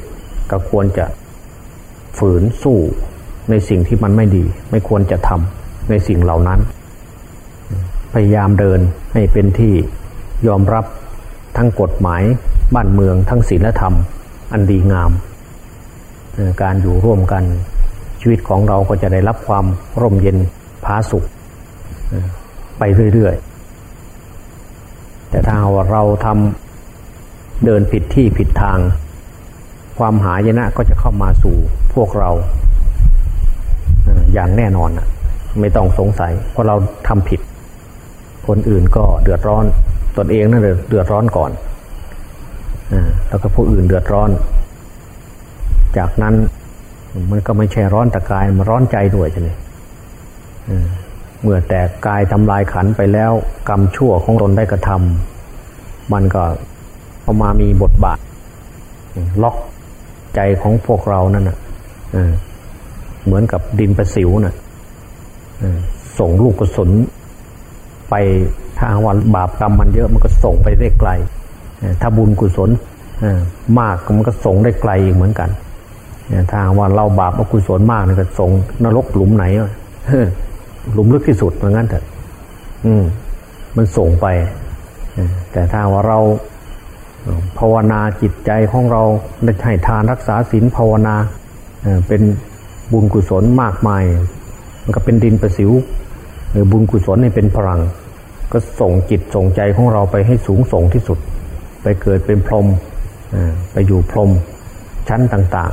ก็ควรจะฝืนสู้ในสิ่งที่มันไม่ดี ไม่ควรจะทำในสิ่งเหล่านั้น พยายามเดินให้เป็นที่ยอมรับทั้งกฎหมายบ้านเมืองทั้งศีลธรรม อันดีงาม การอยู่ร่วมกันชีวิตของเราก็จะได้รับความร่มเย็นผาสุขไปเรื่อย ๆ แต่ถ้าว่าเราทำ เดินผิดที่ผิดทาง ความหายนะก็จะเข้ามาสู่พวกเราอย่างแน่นอนไม่ต้องสงสัย เพราะเราทำผิด คนอื่นก็เดือดร้อน ตนเองนั่นเดือดร้อนก่อนแล้วก็ผู้อื่นเดือดร้อน จากนั้นมันก็ไม่ใช่ร้อนแต่กายมันร้อนใจด้วยใช่ไหมเมื่อแต่กายทำลายขันไปแล้ว กรรมชั่วของตนได้กระทำมันก็ พอมามีบทบาท ล็อกใจของพวกเรานั่นนะเหมือนกับดินประสิวนะ่ะส่งลูกกระสุนไปถ้าวันบาปกรรมมันเยอะมันก็ส่งไปได้ไกล ถ้าบุญกุศลมากมันก็ส่งได้ไกลอีกเหมือนกันถ้าว่าเราบาปอกุศลมากเนี่ก็ส่งนรกหลุมไหนหลุมลึกที่สุดเหมือนกันเถอะมันส่งไปแต่ถ้าว่าเรา ภาวนาจิตใจของเราได้ให้ทานรักษาศีลภาวนาเป็นบุญกุศลมากมาย มันก็เป็นดินประสิวบุญกุศลนี่เป็นพลัง ก็ส่งจิตส่งใจของเราไปให้สูงส่งที่สุด ไปเกิดเป็นพรหมไปอยู่พรหมชั้นต่าง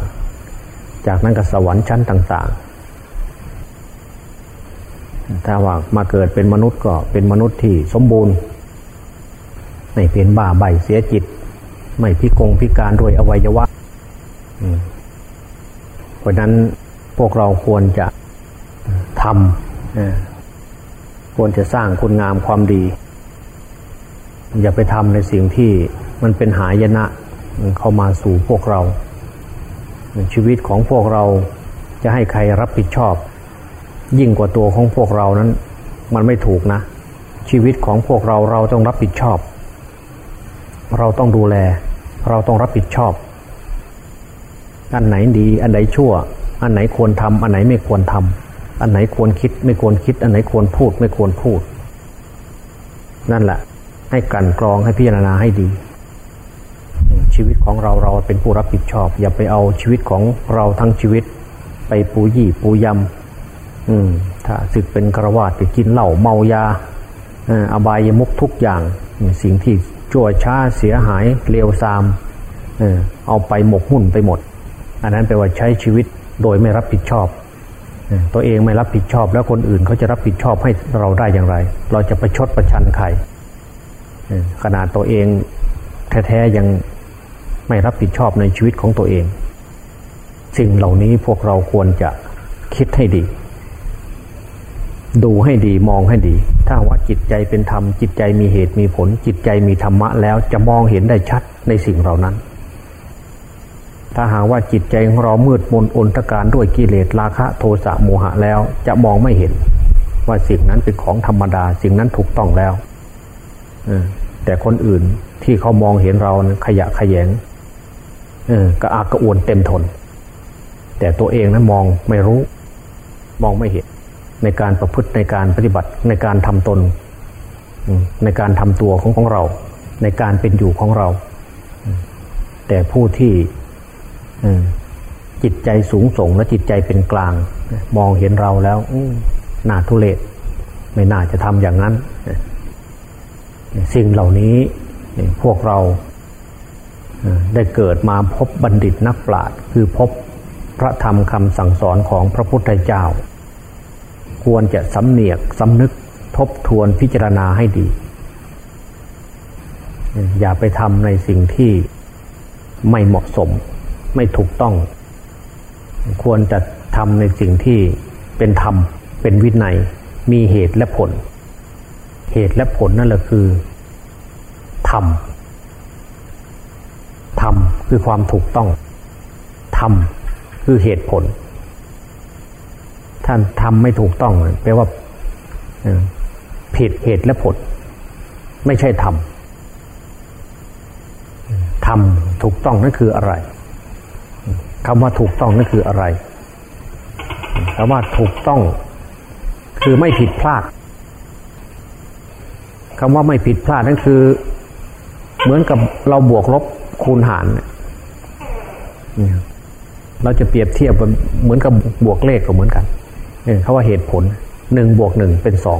ๆ จากนั้นก็สวรรค์ชั้นต่างๆ ถ้าว่ามาเกิดเป็นมนุษย์ก็เป็นมนุษย์ที่สมบูรณ์ไม่เป็นบ้าใบเสียจิต ไม่พิกงพิการด้วยอวัยวะเพราะนั้นพวกเราควรจะทำควรจะสร้างคุณงามความดี อย่าไปทำในสิ่งที่มันเป็นหายนะเข้ามาสู่พวกเรา ชีวิตของพวกเราจะให้ใครรับผิดชอบ ยิ่งกว่าตัวของพวกเรานั้น มันไม่ถูกนะ ชีวิตของพวกเราเราต้องรับผิดชอบ เราต้องดูแล เราต้องรับผิดชอบ อันไหนดี อันไหนชั่ว อันไหนควรทำอันไหนไม่ควรทำอันไหนควรคิด ไม่ควรคิด อันไหนควรพูด ไม่ควรพูด นั่นแหละ ให้กันกรองให้พิจารณาให้ดี ชีวิตของเราเราเป็นผู้รับผิดชอบ อย่าไปเอาชีวิตของเราทั้งชีวิต ไปปูยี่ปูยำอืม ถ้าสึกเป็นกระวาดไปกินเหล้าเมายาอบายมุกทุกอย่างสิ่งที่ ชั่วช้าเสียหายเลวทรามเอาไปหมกมุ่นไปหมด อันนั้นแปลว่าใช้ชีวิตโดยไม่รับผิดชอบ ตัวเองไม่รับผิดชอบ แล้วคนอื่นเขาจะรับผิดชอบให้เราได้อย่างไร เราจะประชดประชันใครขนาดตัวเองแท้ๆยังไม่รับผิดชอบในชีวิตของตัวเองสิ่งเหล่านี้พวกเราควรจะคิดให้ดี ดูให้ดีมองให้ดี ถ้าว่าจิตใจเป็นธรรม จิตใจมีเหตุมีผล จิตใจมีธรรมะแล้วจะมองเห็นได้ชัดในสิ่งเหล่านั้น ถ้าหากว่าจิตใจของเรามืดมนอนตการด้วยกิเลสราคะโทสะโมหะแล้วจะมองไม่เห็น ว่าสิ่งนั้นเป็นของธรรมดา สิ่งนั้นถูกต้องแล้วแต่คนอื่นที่เขามองเห็นเราขยะขยงกระอักกระอ่วนเต็มทน แต่ตัวเองนั้นมองไม่รู้ มองไม่เห็น ในการประพฤติในการปฏิบัติในการทำตน ในการทำตัวของของเรา ในการเป็นอยู่ของเรา แต่ผู้ที่จิตใจสูงส่งและจิตใจเป็นกลาง มองเห็นเราแล้วน่าทุเลศไม่น่าจะทำอย่างนั้น สิ่งเหล่านี้พวกเราได้เกิดมาพบบัณฑิตนักปราชญ์คือพบพระธรรมคำสั่งสอนของพระพุทธเจ้า ควรจะสำเนียกสำนึกทบทวนพิจารณาให้ดี อย่าไปทำในสิ่งที่ไม่เหมาะสม ไม่ถูกต้อง ควรจะทำในสิ่งที่เป็นธรรม เป็นวินัย มีเหตุและผล เหตุและผลนั่นแหละคือธรรมธรรมคือความถูกต้องธรรมคือเหตุผล ท่านทำไม่ถูกต้องแปลว่าผิดเหตุและผล ไม่ใช่ธรรมธรรมถูกต้องนั่นคืออะไรคำว่าถูกต้องนั่นคืออะไรคำว่าถูกต้อง คือไม่ผิดพลาดคำว่าไม่ผิดพลาดนั่นคือ เหมือนกับเราบวกลบคูณหารเราจะเปรียบเทียบเหมือนกับบวกเลขก็เหมือนกัน เขาว่าเหตุผลหนึ่งบวกหนึ่งเป็นสอง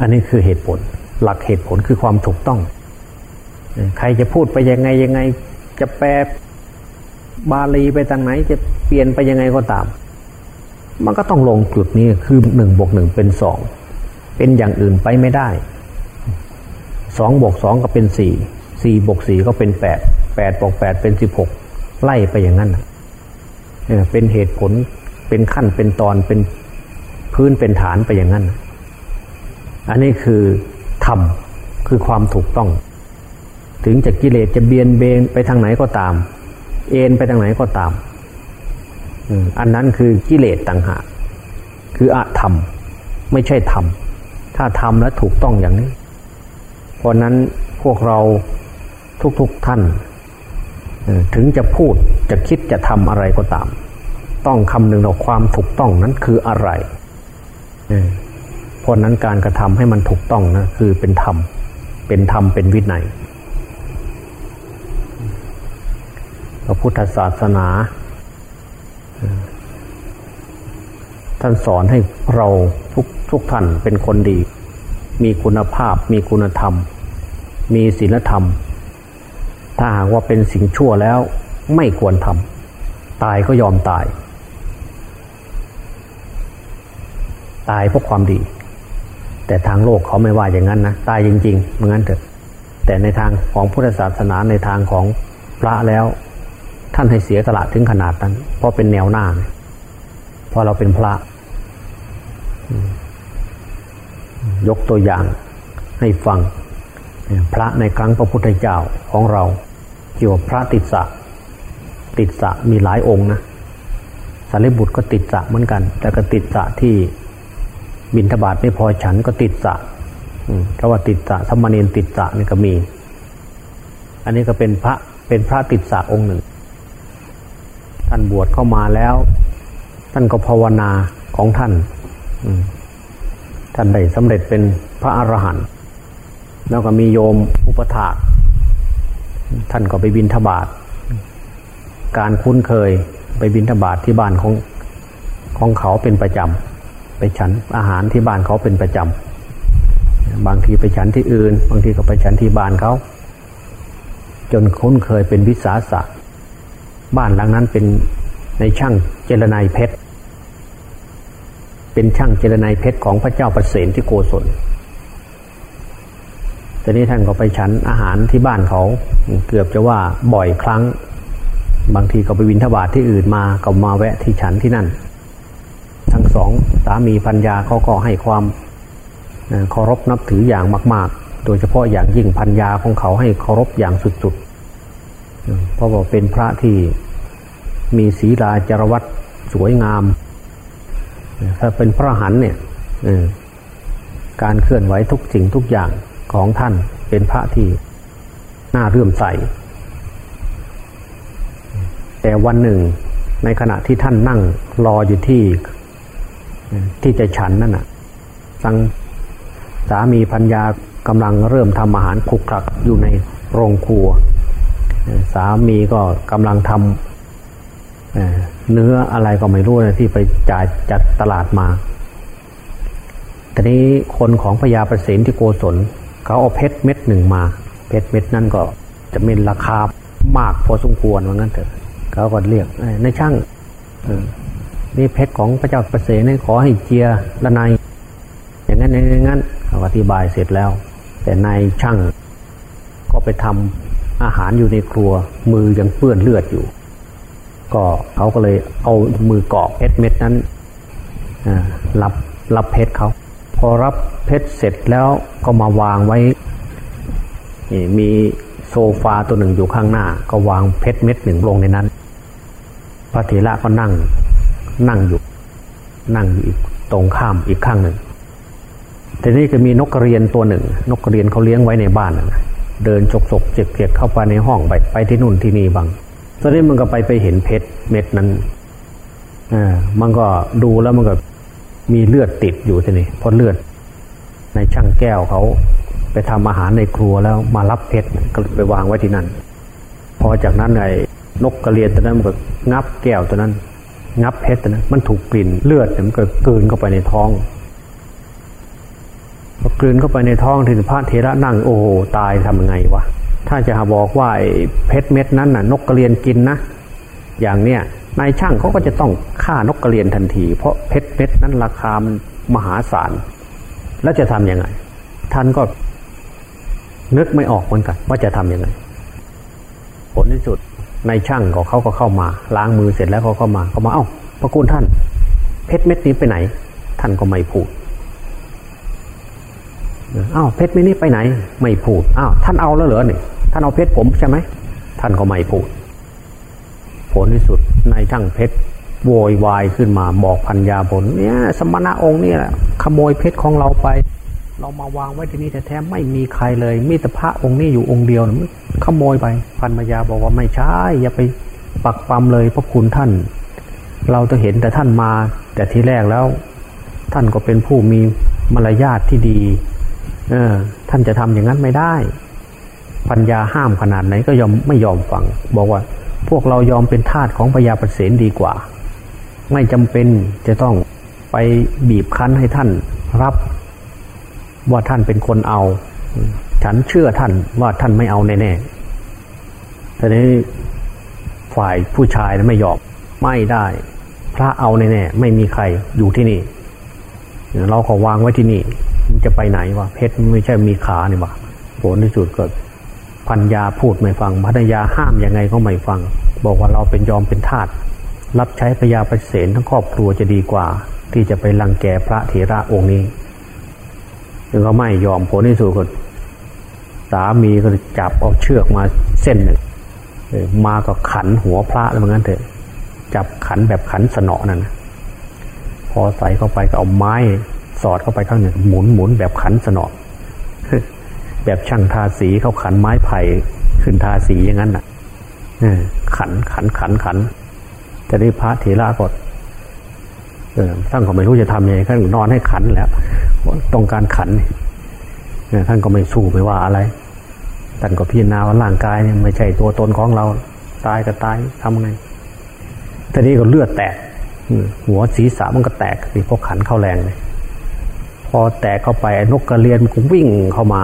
อันนี้คือเหตุผล หลักเหตุผลคือความถูกต้อง ใครจะพูดไปยังไงยังไง จะแปลบาลีไปทางไหน จะเปลี่ยนไปยังไงก็ตาม มันก็ต้องลงจุดนี้คือหนึ่งบวกหนึ่งเป็นสองเป็นอย่างอื่นไปไม่ได้สองบวกสองก็เป็นสี่สี่บวกสี่ก็เป็นแปดแปดบวกแปดเป็นสิบหกไล่ไปอย่างนั้นเป็นเหตุผล เป็นขั้นเป็นตอนเป็นพื้นเป็นฐานไปอย่างนั้น อันนี้คือธรรมคือความถูกต้อง ถึงจะกิเลสจะเบียนเบนไปทางไหนก็ตาม เอ็นไปทางไหนก็ตาม อันนั้นคือกิเลสต่างหากคืออะธรรม ไม่ใช่ธรรม ถ้าทำแล้วถูกต้องอย่างนี้ เพราะนั้นพวกเราทุกๆทท่าน ถึงจะพูดจะคิดจะทำอะไรก็ตาม ต้องคำนึงเราความถูกต้องนั้นคืออะไรเพราะนั้นการกระทำให้มันถูกต้องนะคือเป็นธรรม เป็นธรรมเป็นวินัยพระพุทธศาสนา ท่านสอนให้เราทุกทุกท่านเป็นคนดี มีคุณภาพ มีคุณธรรม มีศีลธรรม ถ้าหากว่าเป็นสิ่งชั่วแล้วไม่ควรทำตายก็ยอมตาย ตายเพราะความดี แต่ทางโลกเขาไม่ว่าอย่างนั้นนะตายจริงๆเหมือนกันเถอะ แต่ในทางของพุทธศาสนาในทางของพระแล้ว ท่านให้เสียสละถึงขนาดนั้น เพราะเป็นแนวหน้าเพราะเราเป็นพระ ยกตัวอย่างให้ฟัง พระในครั้งพระพุทธเจ้าของเราเกี่ยวกับพระติสสะติดสะมีหลายองค์นะสารีบุตรก็ติดสะเหมือนกัน แต่ก็ติดสะที่ บินทบาทไม่พอฉันก็ติดสะเพราะว่าติดสะสมณีนติดสะนี่ก็มี อันนี้ก็เป็นพระเป็นพระติดสะองค์หนึ่ง ท่านบวชเข้ามาแล้ว ท่านก็ภาวนาของท่านท่านได้สำเร็จเป็นพระอรหันต์แล้วก็มีโยมอุปถากท่านก็ไปบินทบาทการคุ้นเคยไปบินทบาทที่บ้านของของเขาเป็นประจำ ฉันอาหารที่บ้านเขาเป็นประจำบางทีไปฉันที่อื่น บางทีก็ไปฉันที่บ้านเขา จนคุ้นเคยเป็นวิสาสะบ้านหลังนั้นเป็นในช่างเจรนายเพชร เป็นช่างเจรนายเพชรของพระเจ้าประเสนที่โกศลตอนนี้ท่านก็ไปฉันอาหารที่บ้านเขา เกือบจะว่าบ่อยครั้ง บางทีก็ไปวินทบาทที่อื่นมาก็มาแวะที่ฉันที่นั่น ทั้งสองสามีพัญญาเขาก็ให้ความเคารพนับถืออย่างมาก ๆ โดยเฉพาะอย่างยิ่งพัญญาของเขาให้เคารพอย่างสุดๆเพราะว่าเป็นพระที่มีศีลาจารวัตสวยงาม ถ้าเป็นพระหันเนี่ยการเคลื่อนไหวทุกสิ่งทุกอย่างของท่านเป็นพระที่น่าเรื่มใส แต่วันหนึ่งในขณะที่ท่านนั่งรออยู่ที่ ที่จะฉันนั่นน่ะสังสามีพัญญากำลังเริ่มทำอาหารคลุกคลักอยู่ในโรงครัว สามีก็กำลังทำเนื้ออะไรก็ไม่รู้นะที่ไปจ่ายจัดตลาดมาทีนี้คนของพญาประสิทธิ์ที่โกศลเขาเอาเพชรเม็ดหนึ่งมา เพชรเม็ดนั่นก็จะมีราคามากพอสมควรว่างั้นเถอะเขาก็เรียกในช่าง นี่เพชรของพระเจ้าประเสริฐขอให้เจียละนายอย่างนั้นอย่างนั้นอธิบายเสร็จแล้ว แต่นายช่างก็ไปทำอาหารอยู่ในครัว มือยังเปื้อนเลือดอยู่ ก็เขาก็เลยเอามือเกาะเพชรเม็ดนั้นรับรับเพชรเขา พอรับเพชรเสร็จแล้วก็มาวางไว้มีโซฟาตัวหนึ่งอยู่ข้างหน้า ก็วางเพชรเม็ดหนึ่งลงในนั้น พระเถระก็นั่ง นั่งอยู่ นั่งอยู่อีกตรงข้ามอีกข้างหนึ่งทีนี้ก็มีนกกระเรียนตัวหนึ่ง นกกระเรียนเขาเลี้ยงไว้ในบ้านนะเดินจกจกเจ็กเจ็กเข้าไปในห้องไปไปที่นู่นที่นี่บางตอนนี้มันก็ไปไปเห็นเพชรเม็ดนั้นอ่ามันก็ดูแล้วมันก็มีเลือดติดอยู่ทีนี้พอเลือด ในช่างแก้วเขาไปทำอาหารในครัวแล้วมารับเพชรก็ไปวางไว้ที่นั่น พอจากนั้นไอ้นกกระเรียนตัวนั้นมันก็งับแก้วตัวนั้น งับเพชรนั้นมันถูกกลิ่นเลือดมันก็กลืนเข้าไปในท้องพอกลืนเข้าไปในท้องถึงพระเทระนั่งโอ้โหตายทำยังไงวะถ้าจะบอกว่าเพชรเม็ดนั้นน่ะ นกกระเรียนกินนะอย่างเนี้ยนายช่างเขาก็จะต้องฆ่านกกระเรียนทันที เพราะเพชรเม็ดนั้นราคามันมหาศาลแล้วจะทํำยังไง ท่านก็นึกไม่ออกเหมือนกัน ว่าจะทํำยังไง ผลที่สุด ในช่างของเขาก็เข้ามา ล้างมือเสร็จแล้วเขาเข้ามาเขามาเอ้าพระคุณท่าน เพชรเม็ดนี้ไปไหน ท่านก็ไม่พูดอ้าวเพชรเม็ดนี้ไปไหน ไม่พูดอ้าวท่านเอาแล้วเหรอเนี่ยท่านเอาเพชรผมใช่ไหมท่านก็ไม่พูด ผลที่สุดในช่างเพชรโวยวายขึ้นมาบอกพัญญาผลเนี่ย สมณะองค์นี่แหละขโมยเพชรของเราไป เรามาวางไว้ที่นี่แท้ๆไม่มีใครเลย มีแต่พระองค์นี้อยู่องค์เดียวนะขโมยไปพันมายาบอกว่าไม่ใช่อย่าไปปักปั๊มเลยพระคุณท่าน เราจะเห็นแต่ท่านมา แต่ทีแรกแล้ว ท่านก็เป็นผู้มีมารยาทที่ดี เออ ท่านจะทำอย่างนั้นไม่ได้ ปัญญาห้ามขนาดไหนก็ยอมไม่ยอมฟัง บอกว่า พวกเรายอมเป็นทาสของพญาประเสนดีกว่า ไม่จำเป็นจะต้องไปบีบคั้นให้ท่านรับ ว่าท่านเป็นคนเอา ฉันเชื่อท่านว่าท่านไม่เอาแน่ๆทีนี้ฝ่ายผู้ชายไม่ยอมไม่ได้ พระเอาแน่ๆไม่มีใครอยู่ที่นี่ เราขอวางไว้ที่นี่มันจะไปไหนวะเพชรไม่ใช่มีขาเนี่ยวะผลที่สุดก็พัญญาพูดไม่ฟังพัญญาห้ามยังไงก็ไม่ฟัง บอกว่าเราเป็นยอมเป็นทาสรับใช้พญาประเสนทั้งครอบครัวจะดีกว่า ที่จะไปลังแกพระเถระองค์นี้ ถึงก็ไม่ยอมผลที่สุดก็สามีก็จับเอาเชือกมาเส้นหนึ่งมาก็ขันหัวพระแล้วเหมือนกันเถอะ จับขันแบบขันสนอนั่นพอใส่เข้าไปก็เอาไม้สอดเข้าไปข้างหนึ่งหมุนหมุนแบบขันสนอแบบช่างทาสีเขาขันไม้ไผ่ขึ้นทาสีอย่างนั้นน่ะขันขันขันขันจะได้พระเถระก็เออ ท่านก็ไม่รู้จะทำยังไงท่านนอนให้ขันแล้วต้องการขันเนี่ยท่านก็ไม่สู้ไม่ว่าอะไรท่านก็พิจารณาว่าร่างกายเนี่ยไม่ใช่ตัวตนของเรา ตายก็ตายทำไงทีนี้ก็เลือดแตกหัวศีรษะมันก็แตกสิพวกขันเข้าแรงเลยพอแตกเข้าไปนกกระเรียนมันก็วิ่งเข้ามา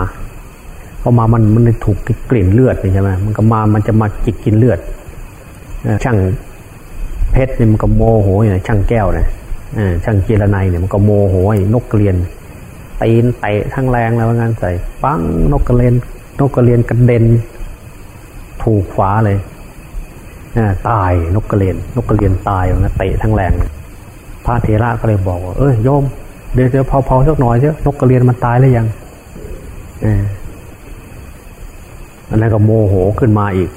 เข้ามามันมันถูกกลิ่นเลือดใช่ไหมมันก็มามันจะมาจิกกินเลือดช่างเพชรเนี่ยมันก็โมโหอย่างช่างแก้วเนี่ย ช่างเจรไนเนี่ยมันก็โมโหนกกระเรียนตีนเตะทั้งแรงแล้วงานใส่ปังนกกระเรียนนกกระเรียนกระเด็น ถูกฟ้าเลยตายนกกระเรียนนกกระเรียนตายนะเตะทั้งแรงพระเทระก็เลยบอกว่าเอ้ยโยมเดี๋ยวเดี๋ยวเผาๆสักหน่อยเถอะนกกระเรียนมันตายแล้วยังอันนั้นก็โมโหขึ้นมาอีก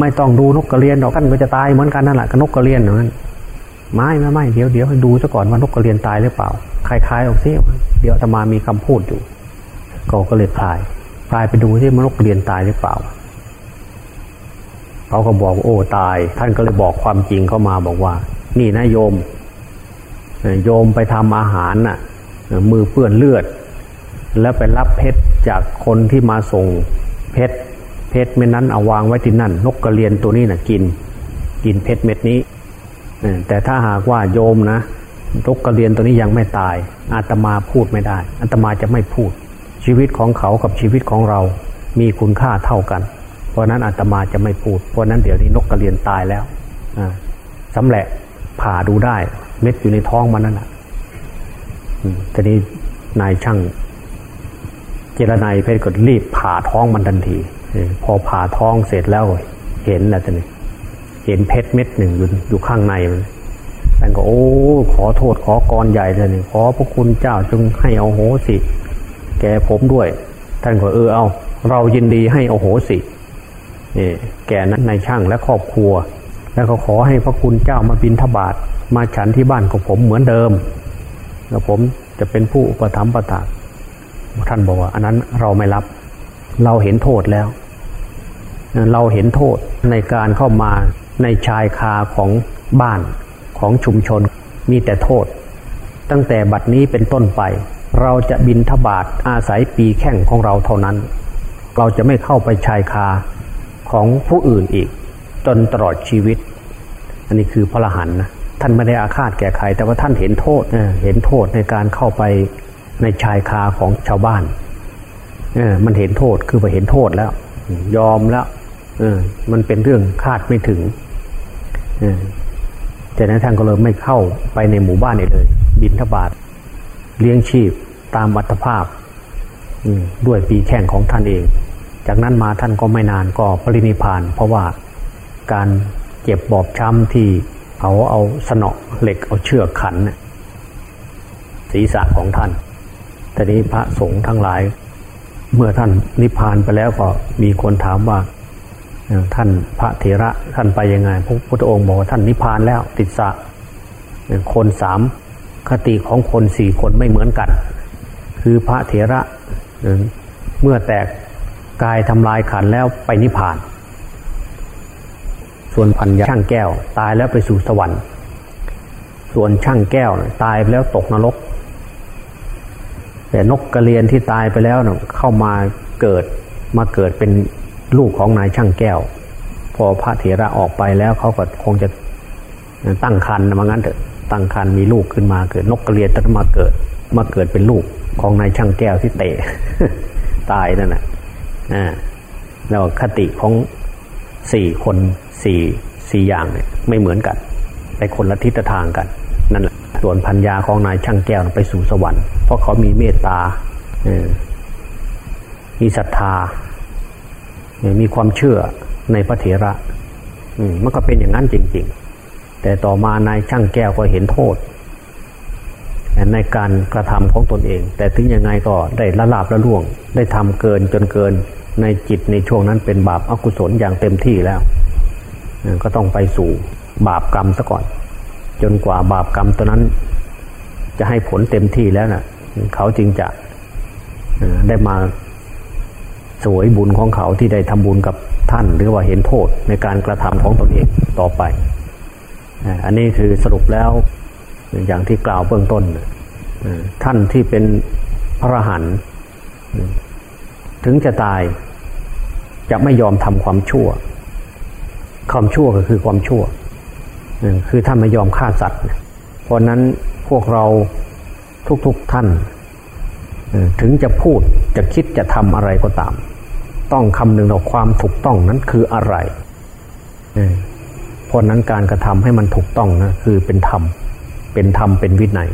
ไม่ต้องดูนกกระเรียนดอกกันก็จะตายเหมือนกันนั่นแหละกับนกกระเรียนนั้น ไม่ไม่ไม่เดี๋ยวเดี๋ยวให้ดูซะก่อนว่านกกระเรียนตายหรือเปล่าคล้ายๆออกซิเดี๋ยวจะมามีคำพูดอยู่ก็ก็เลยพายพายไปดูที่มนกกระเรียนตายหรือเปล่าเขาก็บอกโอ้ตาย ท่านก็เลยบอกความจริงเข้ามาบอกว่า นี่นะโยม โยมไปทำอาหารน่ะ มือเปื้อนเลือด แล้วไปรับเพชรจากคนที่มาส่งเพชรเพชรเม็ดนั้นเอาวางไว้ที่นั่น นกกระเรียนตัวนี้น่ะกิน กินเพชรเม็ดนี้ แต่ถ้าหากว่าโยมนะนกกระเรียนตัวนี้ยังไม่ตาย อาตมาพูดไม่ได้ อาตมาจะไม่พูด ชีวิตของเขากับชีวิตของเรา มีคุณค่าเท่ากัน เพราะนั้นอาตมาจะไม่พูด เพราะนั้นเดี๋ยวนี้นกกระเรียนตายแล้วสำแหละผ่าดูได้ เม็ดอยู่ในท้องมันนั่นแหละทีนี้นายช่าง เจรนายเพชรก็รีบผ่าท้องมันทันทีพอผ่าท้องเสร็จแล้วเห็นแล้วทีนี้ เห็นเพชรเม็ดหนึ่งอยู่อยู่ข้างในมันท่านก็โอ้ ขอโทษขอกรใหญ่เลยขอพระคุณเจ้าจงให้เอาโหสิ แกผมด้วย ท่านก็เออเอา เรายินดีให้เอาโหสินี่แกนั้นในช่างและครอบครัว แล้วก็ขอให้พระคุณเจ้ามาบินทบาทมาฉันที่บ้านของผมเหมือนเดิมแล้วผมจะเป็นผู้อุปถัมภ์ประทานท่านบอกว่า อันนั้นเราไม่รับ เราเห็นโทษแล้ว เราเห็นโทษในการเข้ามา ในชายคาของบ้านของชุมชนมีแต่โทษ ตั้งแต่บัดนี้เป็นต้นไป เราจะบินทบาทอาศัยปีแข่งของเราเท่านั้น เราจะไม่เข้าไปชายคาของผู้อื่นอีก จนตลอดชีวิต อันนี้คือพระหันนะท่านไม่ได้อาฆาตแก่ใคร แต่ว่าท่านเห็นโทษเห็นโทษในการเข้าไปในชายคาของชาวบ้านเออมันเห็นโทษคือไปเห็นโทษแล้ว ยอมแล้วเออมันเป็นเรื่องคาดไม่ถึง จากนั้นท่านก็เลยไม่เข้าไปในหมู่บ้านเลย บินทบาทเลี้ยงชีพตามวัตภาพด้วยปีแข่งของท่านเอง จากนั้นมาท่านก็ไม่นานก็ปรินิพาน เพราะว่าการเจ็บบอบช้ำที่เขาเอาสนอเหล็กเอาเชือกขันศีรษะของท่านแต่นี้พระสงฆ์ทั้งหลาย เมื่อท่านนิพพานไปแล้วก็มีคนถามว่า ท่านพระเถระท่านไปยังไง พระพุทธองค์บอกว่าท่านนิพพานแล้วติดสะคนสามคติของคนสี่คนไม่เหมือนกัน คือพระเถระเมื่อแตกกายทำลายขันแล้วไปนิพพาน ส่วนพันยาช่างแก้ว ตายแล้วไปสู่สวรรค์ ส่วนช่างแก้วตายไปแล้วตกนรก แต่นกกระเรียนที่ตายไปแล้วเข้ามาเกิดมาเกิดเป็น ลูกของนายช่างแก้ว พอพระเถระออกไปแล้วเขาก็คงจะตั้งคันมางั้นเถอะตั้งคันมีลูกขึ้นมาเกิด นกกระเรียนตันมาเกิด มาเกิดเป็นลูกของนายช่างแก้วที่เตะตายนั่นแหละอ่าแล้วคติของสี่คนสี่สี่อย่างเนี่ยไม่เหมือนกัน ไปคนละทิศทางกัน นั่นแหละส่วนพัญญาของนายช่างแก้วไปสู่สวรรค์เพราะเขามีเมตตามีศรัทธา มีความเชื่อในพระเถระมันก็เป็นอย่างนั้นจริง ๆ แต่ต่อมานายช่างแก้วก็เห็นโทษ ในการกระทำของตนเอง แต่ถึงยังไงก็ได้ละลาบละล่วง ได้ทำเกินจนเกินในจิตในช่วงนั้นเป็นบาปอากุศลอย่างเต็มที่แล้ว ก็ต้องไปสู่บาปกรรมซะก่อน จนกว่าบาปกรรมตัวนั้น จะให้ผลเต็มที่แล้วนะ่ะ เขาจึงจะได้มา สวยบุญของเขาที่ได้ทำบุญกับท่าน หรือว่าเห็นโทษในการกระทำของตนเองต่อไป อันนี้คือสรุปแล้วอย่างที่กล่าวเบื้องต้น ท่านที่เป็นพระหันถึงจะตายจะไม่ยอมทำความชั่ว ความชั่วก็คือความชั่ว คือท่านไม่ยอมฆ่าสัตว์ เพราะนั้นพวกเราทุกๆทท่านถึงจะพูดจะคิดจะทำอะไรก็ตาม ต้องคำนึงเราความถูกต้องนั้นคืออะไรเพราะนั้นการกระทำให้มันถูกต้องนะคือเป็นธรรม เป็นธรรมเป็นวินัย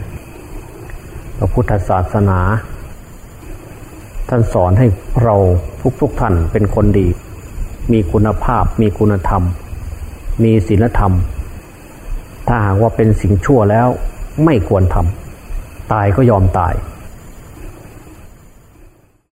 พระพุทธศาสนา ท่านสอนให้เราทุกๆทท่านเป็นคนดี มีคุณภาพ มีคุณธรรม มีศีลธรรม ถ้าหากว่าเป็นสิ่งชั่วแล้วไม่ควรทำตายก็ยอมตาย